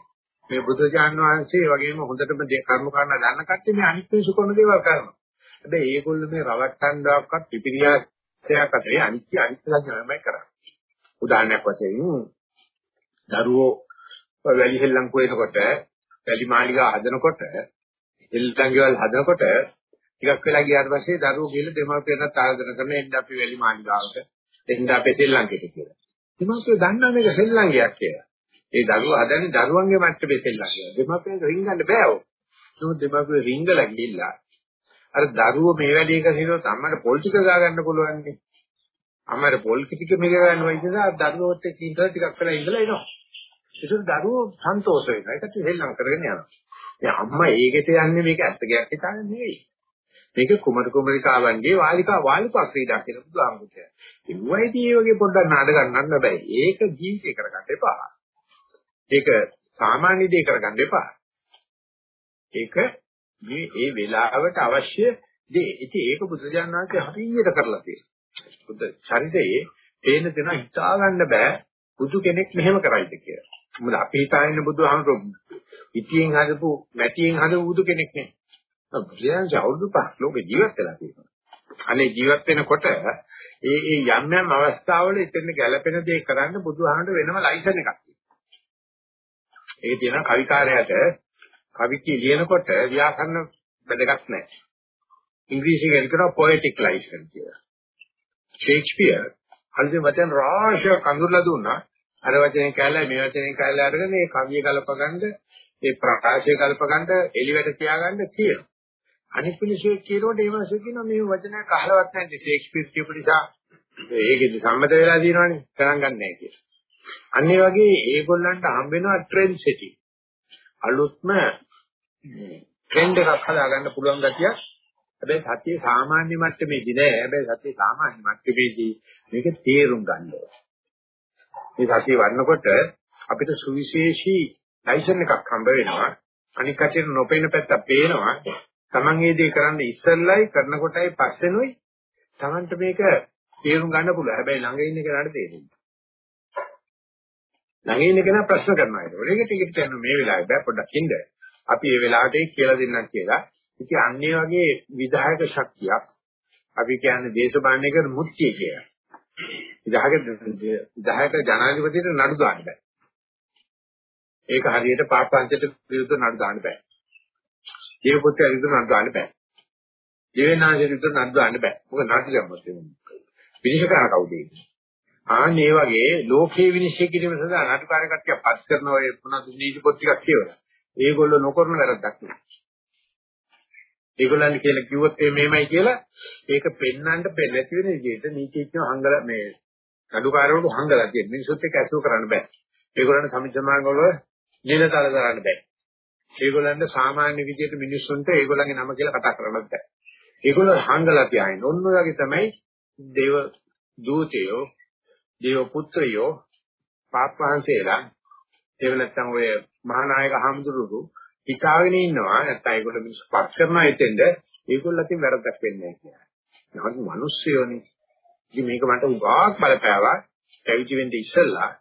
මේ බුදුජාන් වහන්සේ වගේම හොඳටම කර්ම කරන දන්න කට්ටිය මේ අනිත් මිනිස්සු කරන දේවල් කරනවා. හැබැයි ඒගොල්ලෝ මේ රවට්ටන්නවක්වත් පිපිරියාසයක් අතරේ අනිත්‍ය අනිත්‍ය සංඥාමයි කරන්නේ. උදාහරණයක් වශයෙන් දරුවෝ වැලි හෙල්ලම් කොේනකොට වැලි මාලිගා හදනකොට එල්ලංගවල් හදනකොට ටිකක් වෙලා ගියාට පස්සේ දරුවෝ ගිහලා දෙමාපියන්ට ආරාධනා කරන එන්න අපි වැලි මාලිගාවට එන්න අපේ ශ්‍රී කියලා. දෙමාපියෝ දන්නා මේක ශ්‍රී ලංකයක් කියලා. ඒ දරුවා හදන්නේ දරුවන්ගේ මට්ටමේ ශ්‍රී ලංකයක්. දෙමාපියන්ට රින්ගන්න බෑ ඔය. නමුත් දෙමාපියෝ රින්ගලා ගිහිල්ලා අර දරුවෝ මේ වැඩේ කරනකොට අම්මට පොල් ටික ගා ගන්න පුළුවන් නේ. අම්මට පොල් ටික මේක ගන්නවා නිසා දරුවෝත් එක්ක ඉඳලා ටිකක් වෙලා ඉඳලා එනවා. ඒක දරුවෝ සන්තෝෂ වෙනවා. ඒකට හෙල්ලම් කරගෙන යනවා. දැන් අම්මා ඒකට යන්නේ මේක ඇත්ත ගයක් හිතාගෙන නෙවෙයි. මේක කුමර කුමරිකාවන්ගේ වාලිකා වාලිකා ක්‍රීඩා කියලා බුදුහාමුදුරුවෝ කියනවා. ඉුවයිදී මේ වගේ පොඩ්ඩක් නාඩ ගන්නන්න බෑ. ඒක ජීවිතේ කරගන්න එපා. ඒක සාමාන්‍ය දේ කරගන්න එපා. ඒක මේ ඒ වෙලාවට අවශ්‍ය දේ. ඉතින් ඒක බුදුජානනාංශය හරියට කරලා තියෙනවා. බුද්ධ චරිතයේ පේන දෙන හිතා ගන්න බෑ බුදු කෙනෙක් මෙහෙම කරයිද කියලා. මොකද අපි හිතාගෙන බුදුහාමුදුරුවෝ ඉතියෙන් හදපු මැටියෙන් හදපු බුදු කෙනෙක් නේ. බුදුරජාණන් අවුරුදු 5 ලෝකේ ජීවත් වෙලා තියෙනවා. අනේ ජීවත් වෙනකොට ඒ ඒ යම් යම් අවස්ථාවල එතන ගැළපෙන දේ කරන්න බුදුහාමර වෙනම ලයිසන් එකක් තියෙනවා. ඒක තියෙනවා කවිකාරයාට කවිකී ලියනකොට ව්‍යාකරණ වැදගත් නැහැ. ඉංග්‍රීසියෙන් කියනවා poetic license කියලා. ෂේක්ස්පියර් අන්තිම වචන රාශිය කඳුරලා දුන්නා. අර වචනේ කැලේ මේ වචනේ කැලේ අරගෙන මේ කවිය ගලපගන්න ඒ ප්‍රකාශය ගලපගන්න එලිවට තියාගන්න කියනවා. අනිත් මිනිස්සු කියනකොට ඒ මිනිස්සු කියනවා මේ වචනයක් අහලවත් නැද්ද ෂේක්ස්පියර් කියපු නිසා ඒකෙදි සම්මත වෙලා තියෙනවනේ ගණන් ගන්න නැහැ කියලා. අන්න ඒ වගේ ඒගොල්ලන්ට හම්බ වෙනවා ට්‍රෙන්ඩ් සිටි. අලුත්ම ට්‍රෙන්ඩ් එකක් හදාගන්න පුළුවන් ගතිය. හැබැයි සත්‍ය සාමාන්‍ය මට්ටමේදී නෑ. හැබැයි සත්‍ය සාමාන්‍ය මට්ටමේදී මේක තේරුම් ගන්න ඕනේ. මේ සත්‍ය වන්නකොට අපිට සුවිශේෂී ලයිසන් එකක් හම්බ වෙනවා. අනික් කටියට නොපෙනෙන පැත්ත පේනවා. Taman ඒ දේ කරන්න ඉස්සෙල්ලයි කරනකොටයි පස්සෙනුයි Tamanට මේක තේරුම් ගන්න පුළුවන්. හැබැයි ළඟ ඉන්න කෙනාට තේරෙන්නේ. ළඟ ඉන්න කෙනා ප්‍රශ්න කරනවා ඒක. ඔලෙක ටිකට් ගන්න මේ වෙලාවේ බෑ පොඩ්ඩක් ඉන්න. අපි මේ වෙලාවට ඒක කියලා දෙන්නම් කියලා. ඉතින් අන්නේ වගේ විධායක ශක්තියක් අපි කියන්නේ දේශපාලනය කරන මුත්‍ය කියලා. විධායක විධායක ජනාධිපතිට නඩු දාන්න බෑ. ඒක හරියට පාපංචයට විරුද්ධ නඩු දාන්න බෑ. දේවපුත්‍ර විරුද්ධ නඩු දාන්න බෑ. දේවනාශය විරුද්ධ නඩු දාන්න බෑ. මොකද නඩු දැම්මොත් එන්නේ. විනිශ්චයකාර කවුද ඉන්නේ? ආන් මේ වගේ ලෝකේ විනිශ්චය කිරීම සඳහා නඩුකාර කට්ටිය පස් කරන ඔය මොනවද නීති පොත් ටිකක් කියවලා. ඒගොල්ලෝ නොකරන වැරද්දක් නෙවෙයි. ඒගොල්ලන් කියලා කිව්වොත් මේමයි කියලා ඒක පෙන්වන්න නැති වෙන විදිහට නීතිඥයෝ හංගල මේ නඩුකාරවරු හංගලා තියෙන මිනිසුත් එක්ක ඇසුරු කරන්න බෑ. ඒගොල්ලන්ට සමිච්ඡමාංගවල නිලතල කරන්න බෑ. ඒගොල්ලන්ට සාමාන්‍ය විදිහට මිනිස්සුන්ට ඒගොල්ලන්ගේ නම කියලා කතා කරන්නත් බෑ. ඒගොල්ලෝ හංගලා තියාගෙන ඔන්න ඔයගේ තමයි දේව දූතයෝ දේව පුත්‍රයෝ පාපවහන්සේලා එහෙම නැත්නම් ඔය මහානායක හාමුදුරුවෝ හිතාගෙන ඉන්නවා නැත්නම් ඒගොල්ලෝ මිනිස්සු පත් කරනවා එතෙන්ද ඒගොල්ලෝ අතින් වැරද්දක් වෙන්නේ නැහැ කියලා. නමුත් මිනිස්සුයෝනේ ඉතින් මේක මට උගාක් බලපෑවා පැවිදි වෙන්න ඉස්සෙල්ලා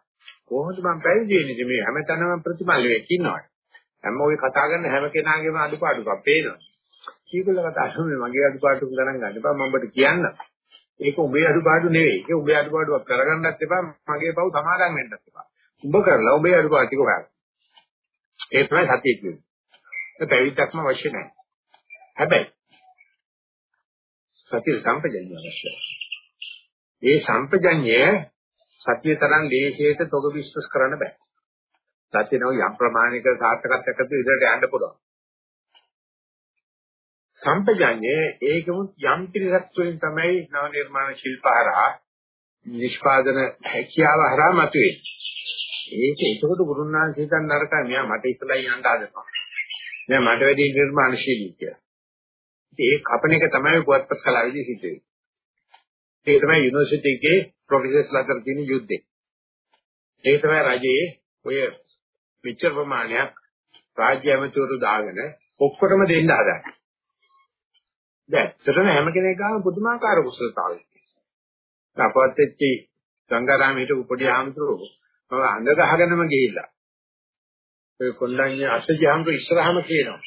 කොහොමද මම පැවිදි වෙන්නේ මේ හැමතැනම ප්‍රතිමල් වෙක් ඉන්නවා. හැම ඔය කතා කරන හැම කෙනාගේම අඩුපාඩුකම් පේනවා. කීකල කතා කරන්නේ මගේ අඩුපාඩුක ගණන් ගන්න එපා මම ඔබට කියන්න. ඒක උඹේ අඩුපාඩු නෙවෙයි. ඒක උඹේ අඩුපාඩුවක් කරගන්නත් එපා මගේ පව් සමාදම් වෙන්නත් එපා. උඹ කරලා උඹේ අඩුපාඩු ටික හොයන්න. ඒ තමයි සතිය කියන්නේ. ඒ පැවිද්දක්ම අවශ්‍ය නැහැ. හැබැයි සතිය සම්පජන්‍ය අවශ්‍යයි. ඒ සම්පජන්‍ය සතිය තරම් දේශයට තොග විශ්වාස කරන්න බෑ. සත්‍ය නෝ යම් ප්‍රමාණික සාර්ථකත්වයක් ඇතුළත ඉදිරියට යන්න පුළුවන්. සම්පජඤ්ඤේ ඒකම යම් පිළිසක් තුළින් තමයි නව නිර්මාණ ශිල්පහරහා නිෂ්පාදන හැකියාව හරහා මතුවේ. ඒක ඒකකොට ගුරුනාංශ හිතන්න නරකයි. මෙයා මට ඉස්සලා යන්න හදනවා. මෙයා මට වැඩි නිර්මාණශීලී කියලා. ඒ කපන එක තමයි පුවත්පත් කලාවේදී සිද්ධ වෙන්නේ. ඒක තමයි යුනිවර්සිටි එකේ ප්‍රොෆෙසර්ස්ලා අතර තියෙන යුද්ධේ. ඒක තමයි රජයේ ඔය මෙච්චර ප්‍රමාණයක් රාජ්‍ය ඇමතිවරු දාගෙන ඔක්කොටම දෙන්න හදන්නේ. දැන් ඇත්තටම හැම කෙනෙක් ගාම පුදුමාකාර කුසලතාවයක් තියෙනවා. අපවත් වෙච්චි ගංගාරාම හිටපු පොඩි ආමතුරු මම අඳ ගහගෙනම ගිහිල්ලා. ඒ කොණ්ඩඤ්ඤ අසජහම්තු ඉස්සරහම කියනවා.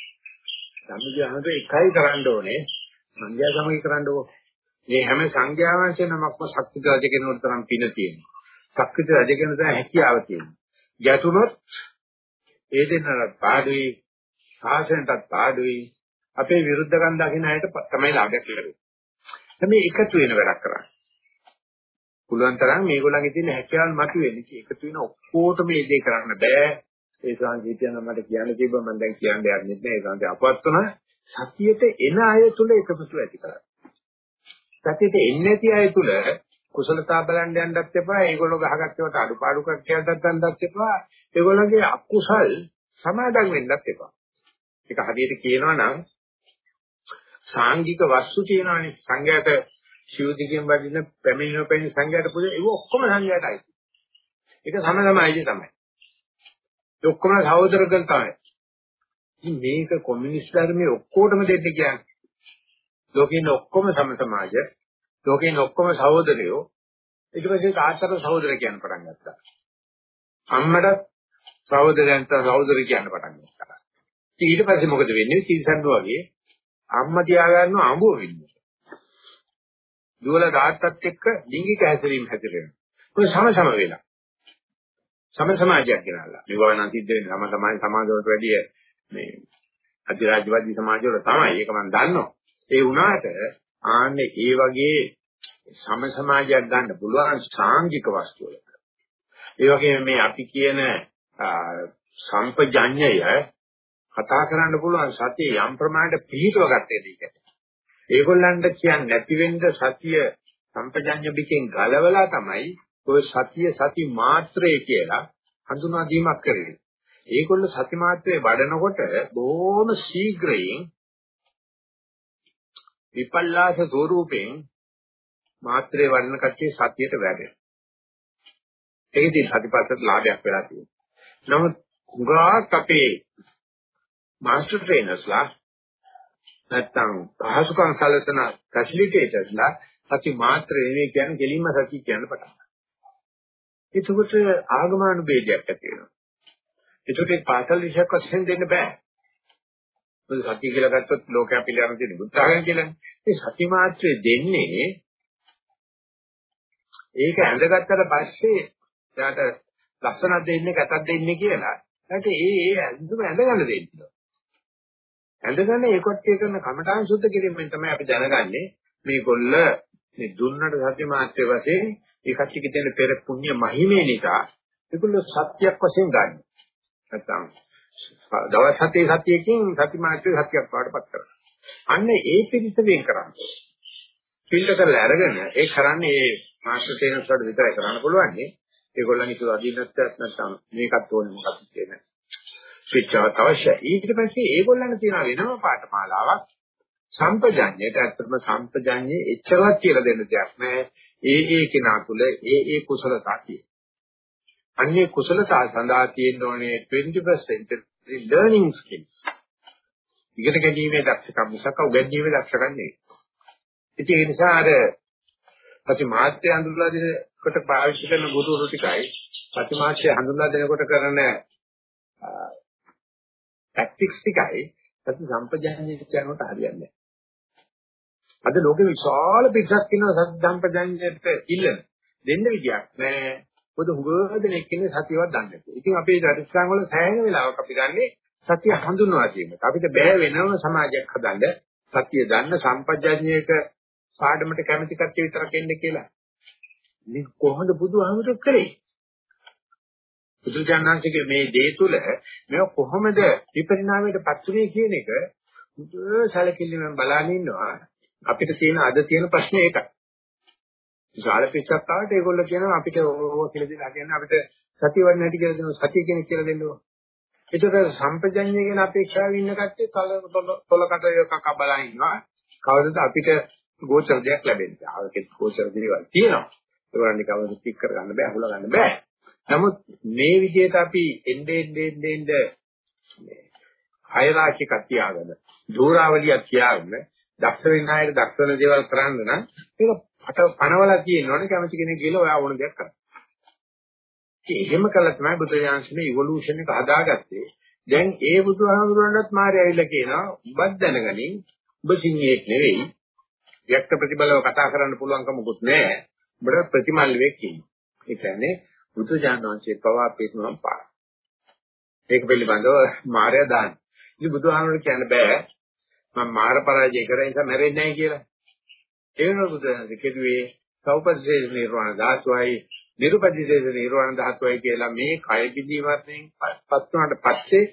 ධම්මජහම්තු එකයි කරන්න ඕනේ. සංඝයා සමගි කරන්න ඕනේ. මේ හැම සංඝයා වහන්සේ නමක්ම ශක්තිත රජ කෙනෙකුට තරම් පින තියෙනවා. ශක්තිත රජ කෙනෙකුට තරම් හැකියාව තියෙනවා. ගැටුනොත් ඒ දෙන්නට පාඩුයි, සාසනටත් පාඩුයි, අපේ විරුද්ධකම් දකින්න අයට තමයි ලාභයක් ලැබෙන්නේ. හැබැයි එකතු වෙන වැඩක් කරන්නේ. පුළුවන් තරම් මේගොල්ලන්ගේ තියෙන හැකියාවල් මතුවෙන්නේ. එකතු වෙන ඔක්කොටම මේ දේ කරන්න බෑ. ඒ සංකීර්තයන් මට කියන්න තිබ්බ මම දැන් කියන්න යන්නේ නැහැ. ඒ සංකේ අපවත් වුණා සතියට එන අය තුල එකතු ඇති කරගන්න. සතියට එන්නේ නැති අය තුල කුසලතා බලන්න යන්නත් එපා. ඒගොල්ලෝ ගහගත්තේවට අඩුපාඩු කක්කයන්ටත් යන්නත් එපා. ඒගොල්ලන්ගේ අකුසල් සමාදන් වෙන්නත් එපා. ඒක හරියට කියනවා නම් සාංගික වස්තු තියෙනවානේ සංඝයාට ශිවදිගෙන් වදින පැමිණෙන පැමිණ සංඝයාට පුදේ ඒක ඔක්කොම සංඝයාටයි. ඒක සම සමයිද තමයි. ඒ ඔක්කොම සහෝදරකම් තමයි. ඉතින් මේක කොමියුනිස්ට් ධර්මයේ ඔක්කොටම දෙන්න කියන්නේ. ලෝකේ ඉන්න ඔක්කොම සම සමාජ, ලෝකේ ඉන්න ඔක්කොම සහෝදරයෝ ඊට පස්සේ තාත්තට සහෝදර කියන පටන් ගත්තා. අම්මට සහෝදරයන්ට සහෝදරි කියන පටන් ගත්තා. ඊට පස්සේ මොකද වෙන්නේ? තිරසන්න වගේ අම්මා තියාගන්න අඹුව වෙන්නේ. දුවල තාත්තත් එක්ක ලිංගික හැසිරීම හැදිරෙනවා. ඔය සම සම වෙලා. සම සමාජයක් ගෙනල්ලා. මේවා නම් සිද්ධ වෙන්නේ සම සමාජ සමාජවලට වැඩිය මේ අධිරාජ්‍යවාදී සමාජවල තමයි. ඒක මම දන්නවා. ඒ වුණාට ආන්නේ ඒ වගේ සම සමාජයක් ගන්න පුළුවන් සාංගික වස්තු වලට. ඒ වගේම මේ අපි කියන සම්පජඤ්ඤය කතා කරන්න පුළුවන් සතිය යම් ප්‍රමාණයට පිළිතුව ගත්තේ දීකට. ඒගොල්ලන්ට කියන්නේ නැති වෙන්න සතිය සම්පජඤ්ඤ බිකෙන් ගලවලා තමයි ඔය සතිය සති මාත්‍රය කියලා හඳුනා දීමක් කරන්නේ. ඒගොල්ල සති මාත්‍රයේ වඩනකොට බොහොම ශීඝ්‍රයෙන් විපල්ලාස ස්වරූපයෙන් මාත්‍රේ වඩන කච්චේ සතියට වැඩෙනවා. ඒකදී සතිපස්සට ලාභයක් වෙලා තියෙනවා. නමුත් උගාක් අපේ මාස්ටර් ට්‍රේනර්ස්ලා නැත්තම් පහසුකම් සැලසෙන ෆැසිලිටේටර්ස්ලා සති මාත්‍ර නෙවෙයි කියන්නේ දෙලින්ම සති කියන්න පටන් ගන්නවා. එතකොට ආගමනුභේදයක් ඇති වෙනවා. එතකොට ඒ පාසල් විෂයක් වශයෙන් දෙන්න බෑ. මොකද සත්‍ය කියලා ගත්තොත් ලෝකයා පිළිගන්න තියෙන බුද්ධාගම කියලානේ. මේ සත්‍ය මාත්‍රේ දෙන්නේ ඒක ඇඳගත්තට පස්සේ යාට ලස්සනක් දෙන්නේ කැතක් දෙන්නේ කියලා. ඊට ඒ ඒ ඇඳුම ඇඳගන්න දෙන්න. ඇඳගන්න ඒ කොට්ටිය කරන කමඨාන් සුද්ධ කිරීමෙන් තමයි අපි දැනගන්නේ මේගොල්ල මේ දුන්නට සත්‍ය මාත්‍රේ වශයෙන් ඒ කට්ටියක තියෙන පෙර පුණ්‍ය මහිමේ නිසා ඒගොල්ලෝ සත්‍යයක් වශයෙන් ගන්න. නැත්නම් දවස් හතේ සතියකින් සති මාත්‍රේ සත්‍යයක් පාඩපත් කරනවා. අන්න ඒ පිළිස වෙන් කරන්නේ. ෆිල්ටර් කරලා අරගෙන ඒ කරන්නේ ඒ මාස්ටර් ට්‍රේනර්ස් වලට විතරයි කරන්න පුළුවන්. ඒගොල්ලන් ඉස්සර අදින්නත් නැත්නම් මේකත් ඕනේ මොකක්ද කියන ස්විච් එක අවශ්‍යයි. ඊට පස්සේ ඒගොල්ලන් තියෙන වෙනම පාඨමාලාවක් සම්පජඤ්ඤයට ඇත්තටම සම්පජඤ්ඤේ එච්චරවත් කියලා දෙන්න දෙයක් නෑ. ඒ ඒ කෙනා තුළ ඒ ඒ කුසලතා තියෙනවා. අන්නේ කුසලතා සඳහා තියෙන්න ඕනේ 20% learning skills. ඉගෙන ගැනීමේ දක්ෂකම් මිසක උගන්වීමේ දක්ෂකම් නෙවෙයි. ඉතින් ඒ නිසා අර ප්‍රතිමාත්‍ය හඳුන්වලා දෙනකොට පාවිච්චි කරන ගුරුතුරු ටිකයි ප්‍රතිමාත්‍ය හඳුන්වලා දෙනකොට කරන ටැක්ටික්ස් ටිකයි සති සම්පජාඤ්ඤය කියනකොට හරියන්නේ අද ලෝකෙ විශාල පිටසක් ඉන්නවා සති සම්පජාඤ්ඤයට ඉල්ලන දෙන්න විදියක් නෑ පොද හුඟදෙනෙක් ඉන්නේ සතියවත් දන්නේ නැහැ. ඉතින් අපේ දරිස්ත්‍රාංග වල සෑහෙන වෙලාවක් අපි ගන්නේ සතිය හඳුන්වා ගැනීමට. අපිට බෑ වෙනම සමාජයක් හදන්න සතිය දන්න සම්පජාඤ්ඤයක පාඩමට කැමති කට්ටිය විතරක් එන්න කියලා. මේ කොහොමද බුදුහාමුදුරු කරේ? බුදුජානනාංශගේ මේ දේ තුල මේ කොහොමද විපරිණාමයට පත්ුනේ කියන එක මුද සැලකිල්ලෙන් බලන් ඉන්නවා. අපිට තියෙන අද තියෙන ප්‍රශ්නේ ඒකයි. විශාල පිටසක් ආවට ඒගොල්ලෝ කියනවා අපිට ඕක කියලා දෙලා කියන්නේ අපිට සතිය වඩ නැති කියලා දෙනවා සතිය කෙනෙක් කියලා දෙන්නවා. ඒකට සම්පජඤ්ඤය කියන අපේක්ෂාවෙ ඉන්න කට්ටිය තල තොලකට එකක් බලන් ඉන්නවා. කවදද අපිට ගෝචර දෙයක් ලැබෙන්නේ. ආවකේ ගෝචර දේවල් තියෙනවා. ඒගොල්ලන් නිකම්ම පික් කරගන්න බෑ, අහුල ගන්න බෑ. නමුත් මේ විදිහට අපි එnde ende ende ende මේ හයරාකික තියාගෙන, ධූරාවලියක් තියාගෙන, දක්ෂ වෙන අයට දක්ෂ වෙන දේවල් කරන්න නම් ඒක අට පනවලා තියෙනවනේ කැමති කෙනෙක් ගිහලා ඔයා ඕන දෙයක් කරන්න. ඒ එහෙම කළා තමයි බුදුරජාණන්සේ ඉවොලුෂන් එක හදාගත්තේ. දැන් ඒ බුදුහාමුදුරන්වත් මාරි ඇවිල්ලා කියනවා ඔබත් දැනගනින් ඔබ සිංහෙක් නෙවෙයි. વ્યක්ත ප්‍රතිබලව කතා කරන්න පුළුවන්කම මොකුත් නැහැ. ඔබට ප්‍රතිමල් වෙක් ඉන්නේ. ඒ කියන්නේ බුදුජානනාංශයේ පවා පිටුනම් පාර. ඒක පිළිබඳව මාරය දාන්න. ඉතින් බුදුහාමුදුරන් කියන්න බෑ මම මාර පරාජය කරේ නිසා මැරෙන්නේ නැහැ කියලා. ඒ වෙනුවට බුදුහාමුදුරන් කෙරුවේ සෞපතිශේෂ නිර්වාණ ධාතුවයි නිරුපතිශේෂ නිර්වාණ ධාතුවයි කියලා මේ කය පිළිවර්ණයෙන් පත් වුණාට පස්සේ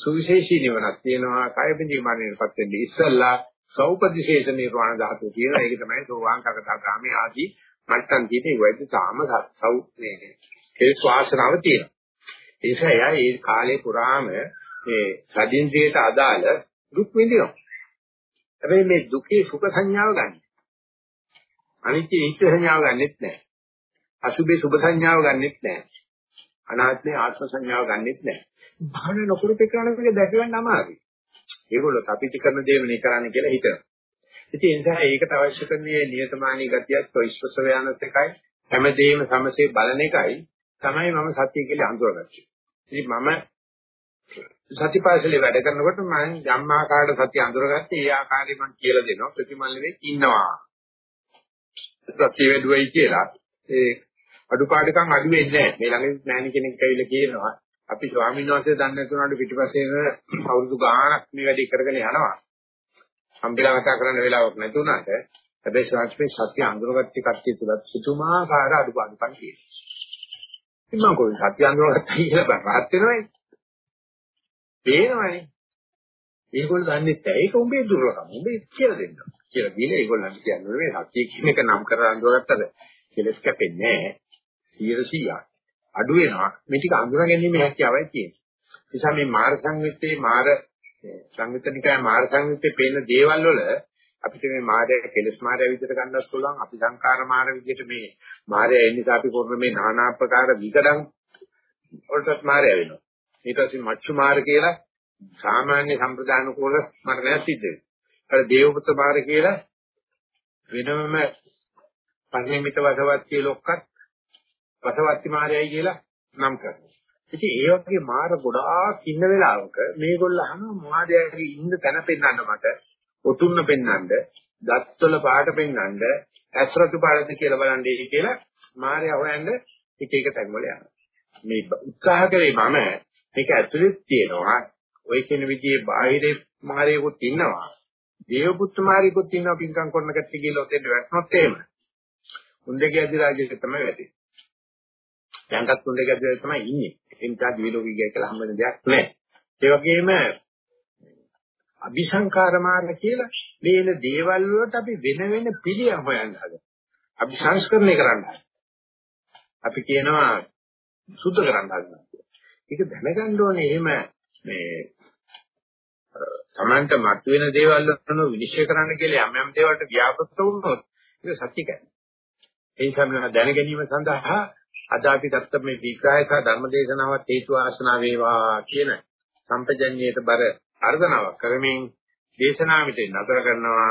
සුවිශේෂී නිවනක් තියෙනවා. කය පිළිවර්ණයටපත් වෙන්නේ ඉස්සල්ලා සෞපතිශේෂ නිර්වාණ ධාතුව තියෙනවා ඒක තමයි සෝවාන් කගතගාමී ආදී මට්ටම් තියෙන වෛද්‍ය සාම සෞ මේ ඒ ශ්වාසනාව තියෙනවා. ඒ නිසා එයා ඒ කාලේ පුරාම මේ සදින්සියට අදාළ දුක් විඳිනවා. හැබැයි මේ දුකේ සුඛ සංඥාව ගන්න. අනිත්‍ය ඉච්ඡ සංඥාව ගන්නෙත් නැහැ. අසුභේ සුභ සංඥාව ගන්නෙත් නැහැ. අනාත්මේ ආත්ම සංඥාව ගන්නෙත් නැහැ. භාවන නොකරු පෙකරන එක දැකගන්න අමාරුයි. ඒගොල්ලෝ අපිට කරන දේ මෙනේ කරන්න කියලා හිතනවා. ඉතින් ඒ නිසා ඒකට අවශ්‍ය කරන මේ නියතමානී ගතියක් choice ව්‍යානස් එකයි හැමදේම සමසේ බලන එකයි තමයි මම සත්‍ය කියලා අඳුරගත්තේ. ඉතින් මම සතිපාසලේ වැඩ කරනකොට මම යම් ආකාරයකට සත්‍ය අඳුරගත්තේ ඒ ආකාරයෙන් මම කියලා දෙනවා ප්‍රතිමල් වෙන්නේ ඉන්නවා. සත්‍ය වේදුවයි කියලා ඒ අඩුපාඩුකම් අඩු වෙන්නේ නැහැ. මේ ළඟදී මෑණි කෙනෙක් ඇවිල්ලා කියනවා අපි ස්වාමීන් වහන්සේ දන්නේ නැතුණාට පිටිපස්සේ අවුරුදු ගාණක් මේ වැඩේ කරගෙන යනවා. සම්පිලා කතා කරන්න වෙලාවක් නැතුණාට හැබැයි ශාස්ත්‍රයේ සත්‍ය අඳුරගත්ත කට්ටිය තුල පුදුමාකාර අඩුපාඩුකම් තියෙනවා. ඉතින් මම කොහොමද සත්‍ය අඳුරගත්තා කියලා බරපත් වෙනවනේ. පේනවනේ. ඒගොල්ලෝ දන්නේ නැහැ. ඒක උඹේ දුර්ලභම. උඹේ කියලා දෙන්නවා. කියලා දීලා ඒගොල්ලන්ට කියන්නේ මේ සත්‍ය කියන එක නම් කරලා අඳුරගත්තද? කෙලස් කැපෙන්නේ නැහැ. 100 අඩු වෙනවා. මේ ටික අඳුර ගැනීම හැකියාවයි තියෙන්නේ. නිසා මේ මාර සංවිත්තේ මාර සංවිතනිකය මාර සංවිත්තේ පේන දේවල් වල අපිට මේ මායය කෙලස් මායය විදිහට ගන්නත් පුළුවන්. අපි සංකාර මාර විදිහට මේ මායය එන්නේ අපි කරන මේ নানা ආකාර විකඩම් වලටත් මායය වෙනවා. ඊට පස්සේ මච්චු මාර කියලා සාමාන්‍ය සම්ප්‍රදාන කුල මරණය සිද්ධ වෙනවා අර දේවපුත්‍ර බාර කියලා වෙනම පරිණිමිත වසවත්ති ලොක්කත් වසවත්ති මාරයයි කියලා නම් කරනවා. ඉතින් ඒ වගේ මාර ගොඩාක් ඉන්න වෙලාවක මේගොල්ල අහනවා මාදයාගේ ඉන්න තැන පෙන්වන්න මට ඔතුන්න පෙන්වන්න දත්වල පාට පෙන්වන්න ඇස්රතු පාටද කියලා බලන්නේ කියලා මාරයා හොයන්න එක එක තැන් වල යනවා. මේ උත්සාහ කරේ මම මේක ඇතුළේ තියෙනවා. ඔය කියන විදිහේ බාහිරේ මාරයෙකුත් ඉන්නවා. දේවපුත්තු මාරයෙකුත් ඉන්නවා පින්කම් කරන කට්ටිය කියලා ඔතෙන් වැටුනොත් එහෙම. උන්දගේ අධිරාජ්‍යක තමයි වැටෙන්නේ. දැන්වත් උන්දගේ අධිරාජ්‍ය තමයි ඉන්නේ. ඒ නිසා දිවිලෝකී ගිය කියලා හම්බ වෙන දෙයක් නැහැ. ඒ වගේම අபிසංකාර මාර්ග කියලා මේන දේවල් වලට අපි වෙන වෙන පිළියම් හොයන්න හදනවා. අපි සංස්කරණය කරන්න. අපි කියනවා සුද්ධ කරන්න හදනවා. ඒක දැනගන්න ඕනේ එහෙම මේ සමන්ට මතුවෙන දේවල් වලන විනිශ්චය කරන්න කියලා යම් යම් දේවල්ට ව්‍යාපෘත වුණොත් ඒක සත්‍යකයි. ඒ නිසා මම දැන ගැනීම සඳහා අද අපි ගත්ත මේ විග්‍රහය සහ ධර්මදේශනාවත් හේතු ආසනාව වේවා කියන සම්පජඤ්ඤයට බර අර්ධනාවක් කරමින් දේශනාව මෙතන නතර කරනවා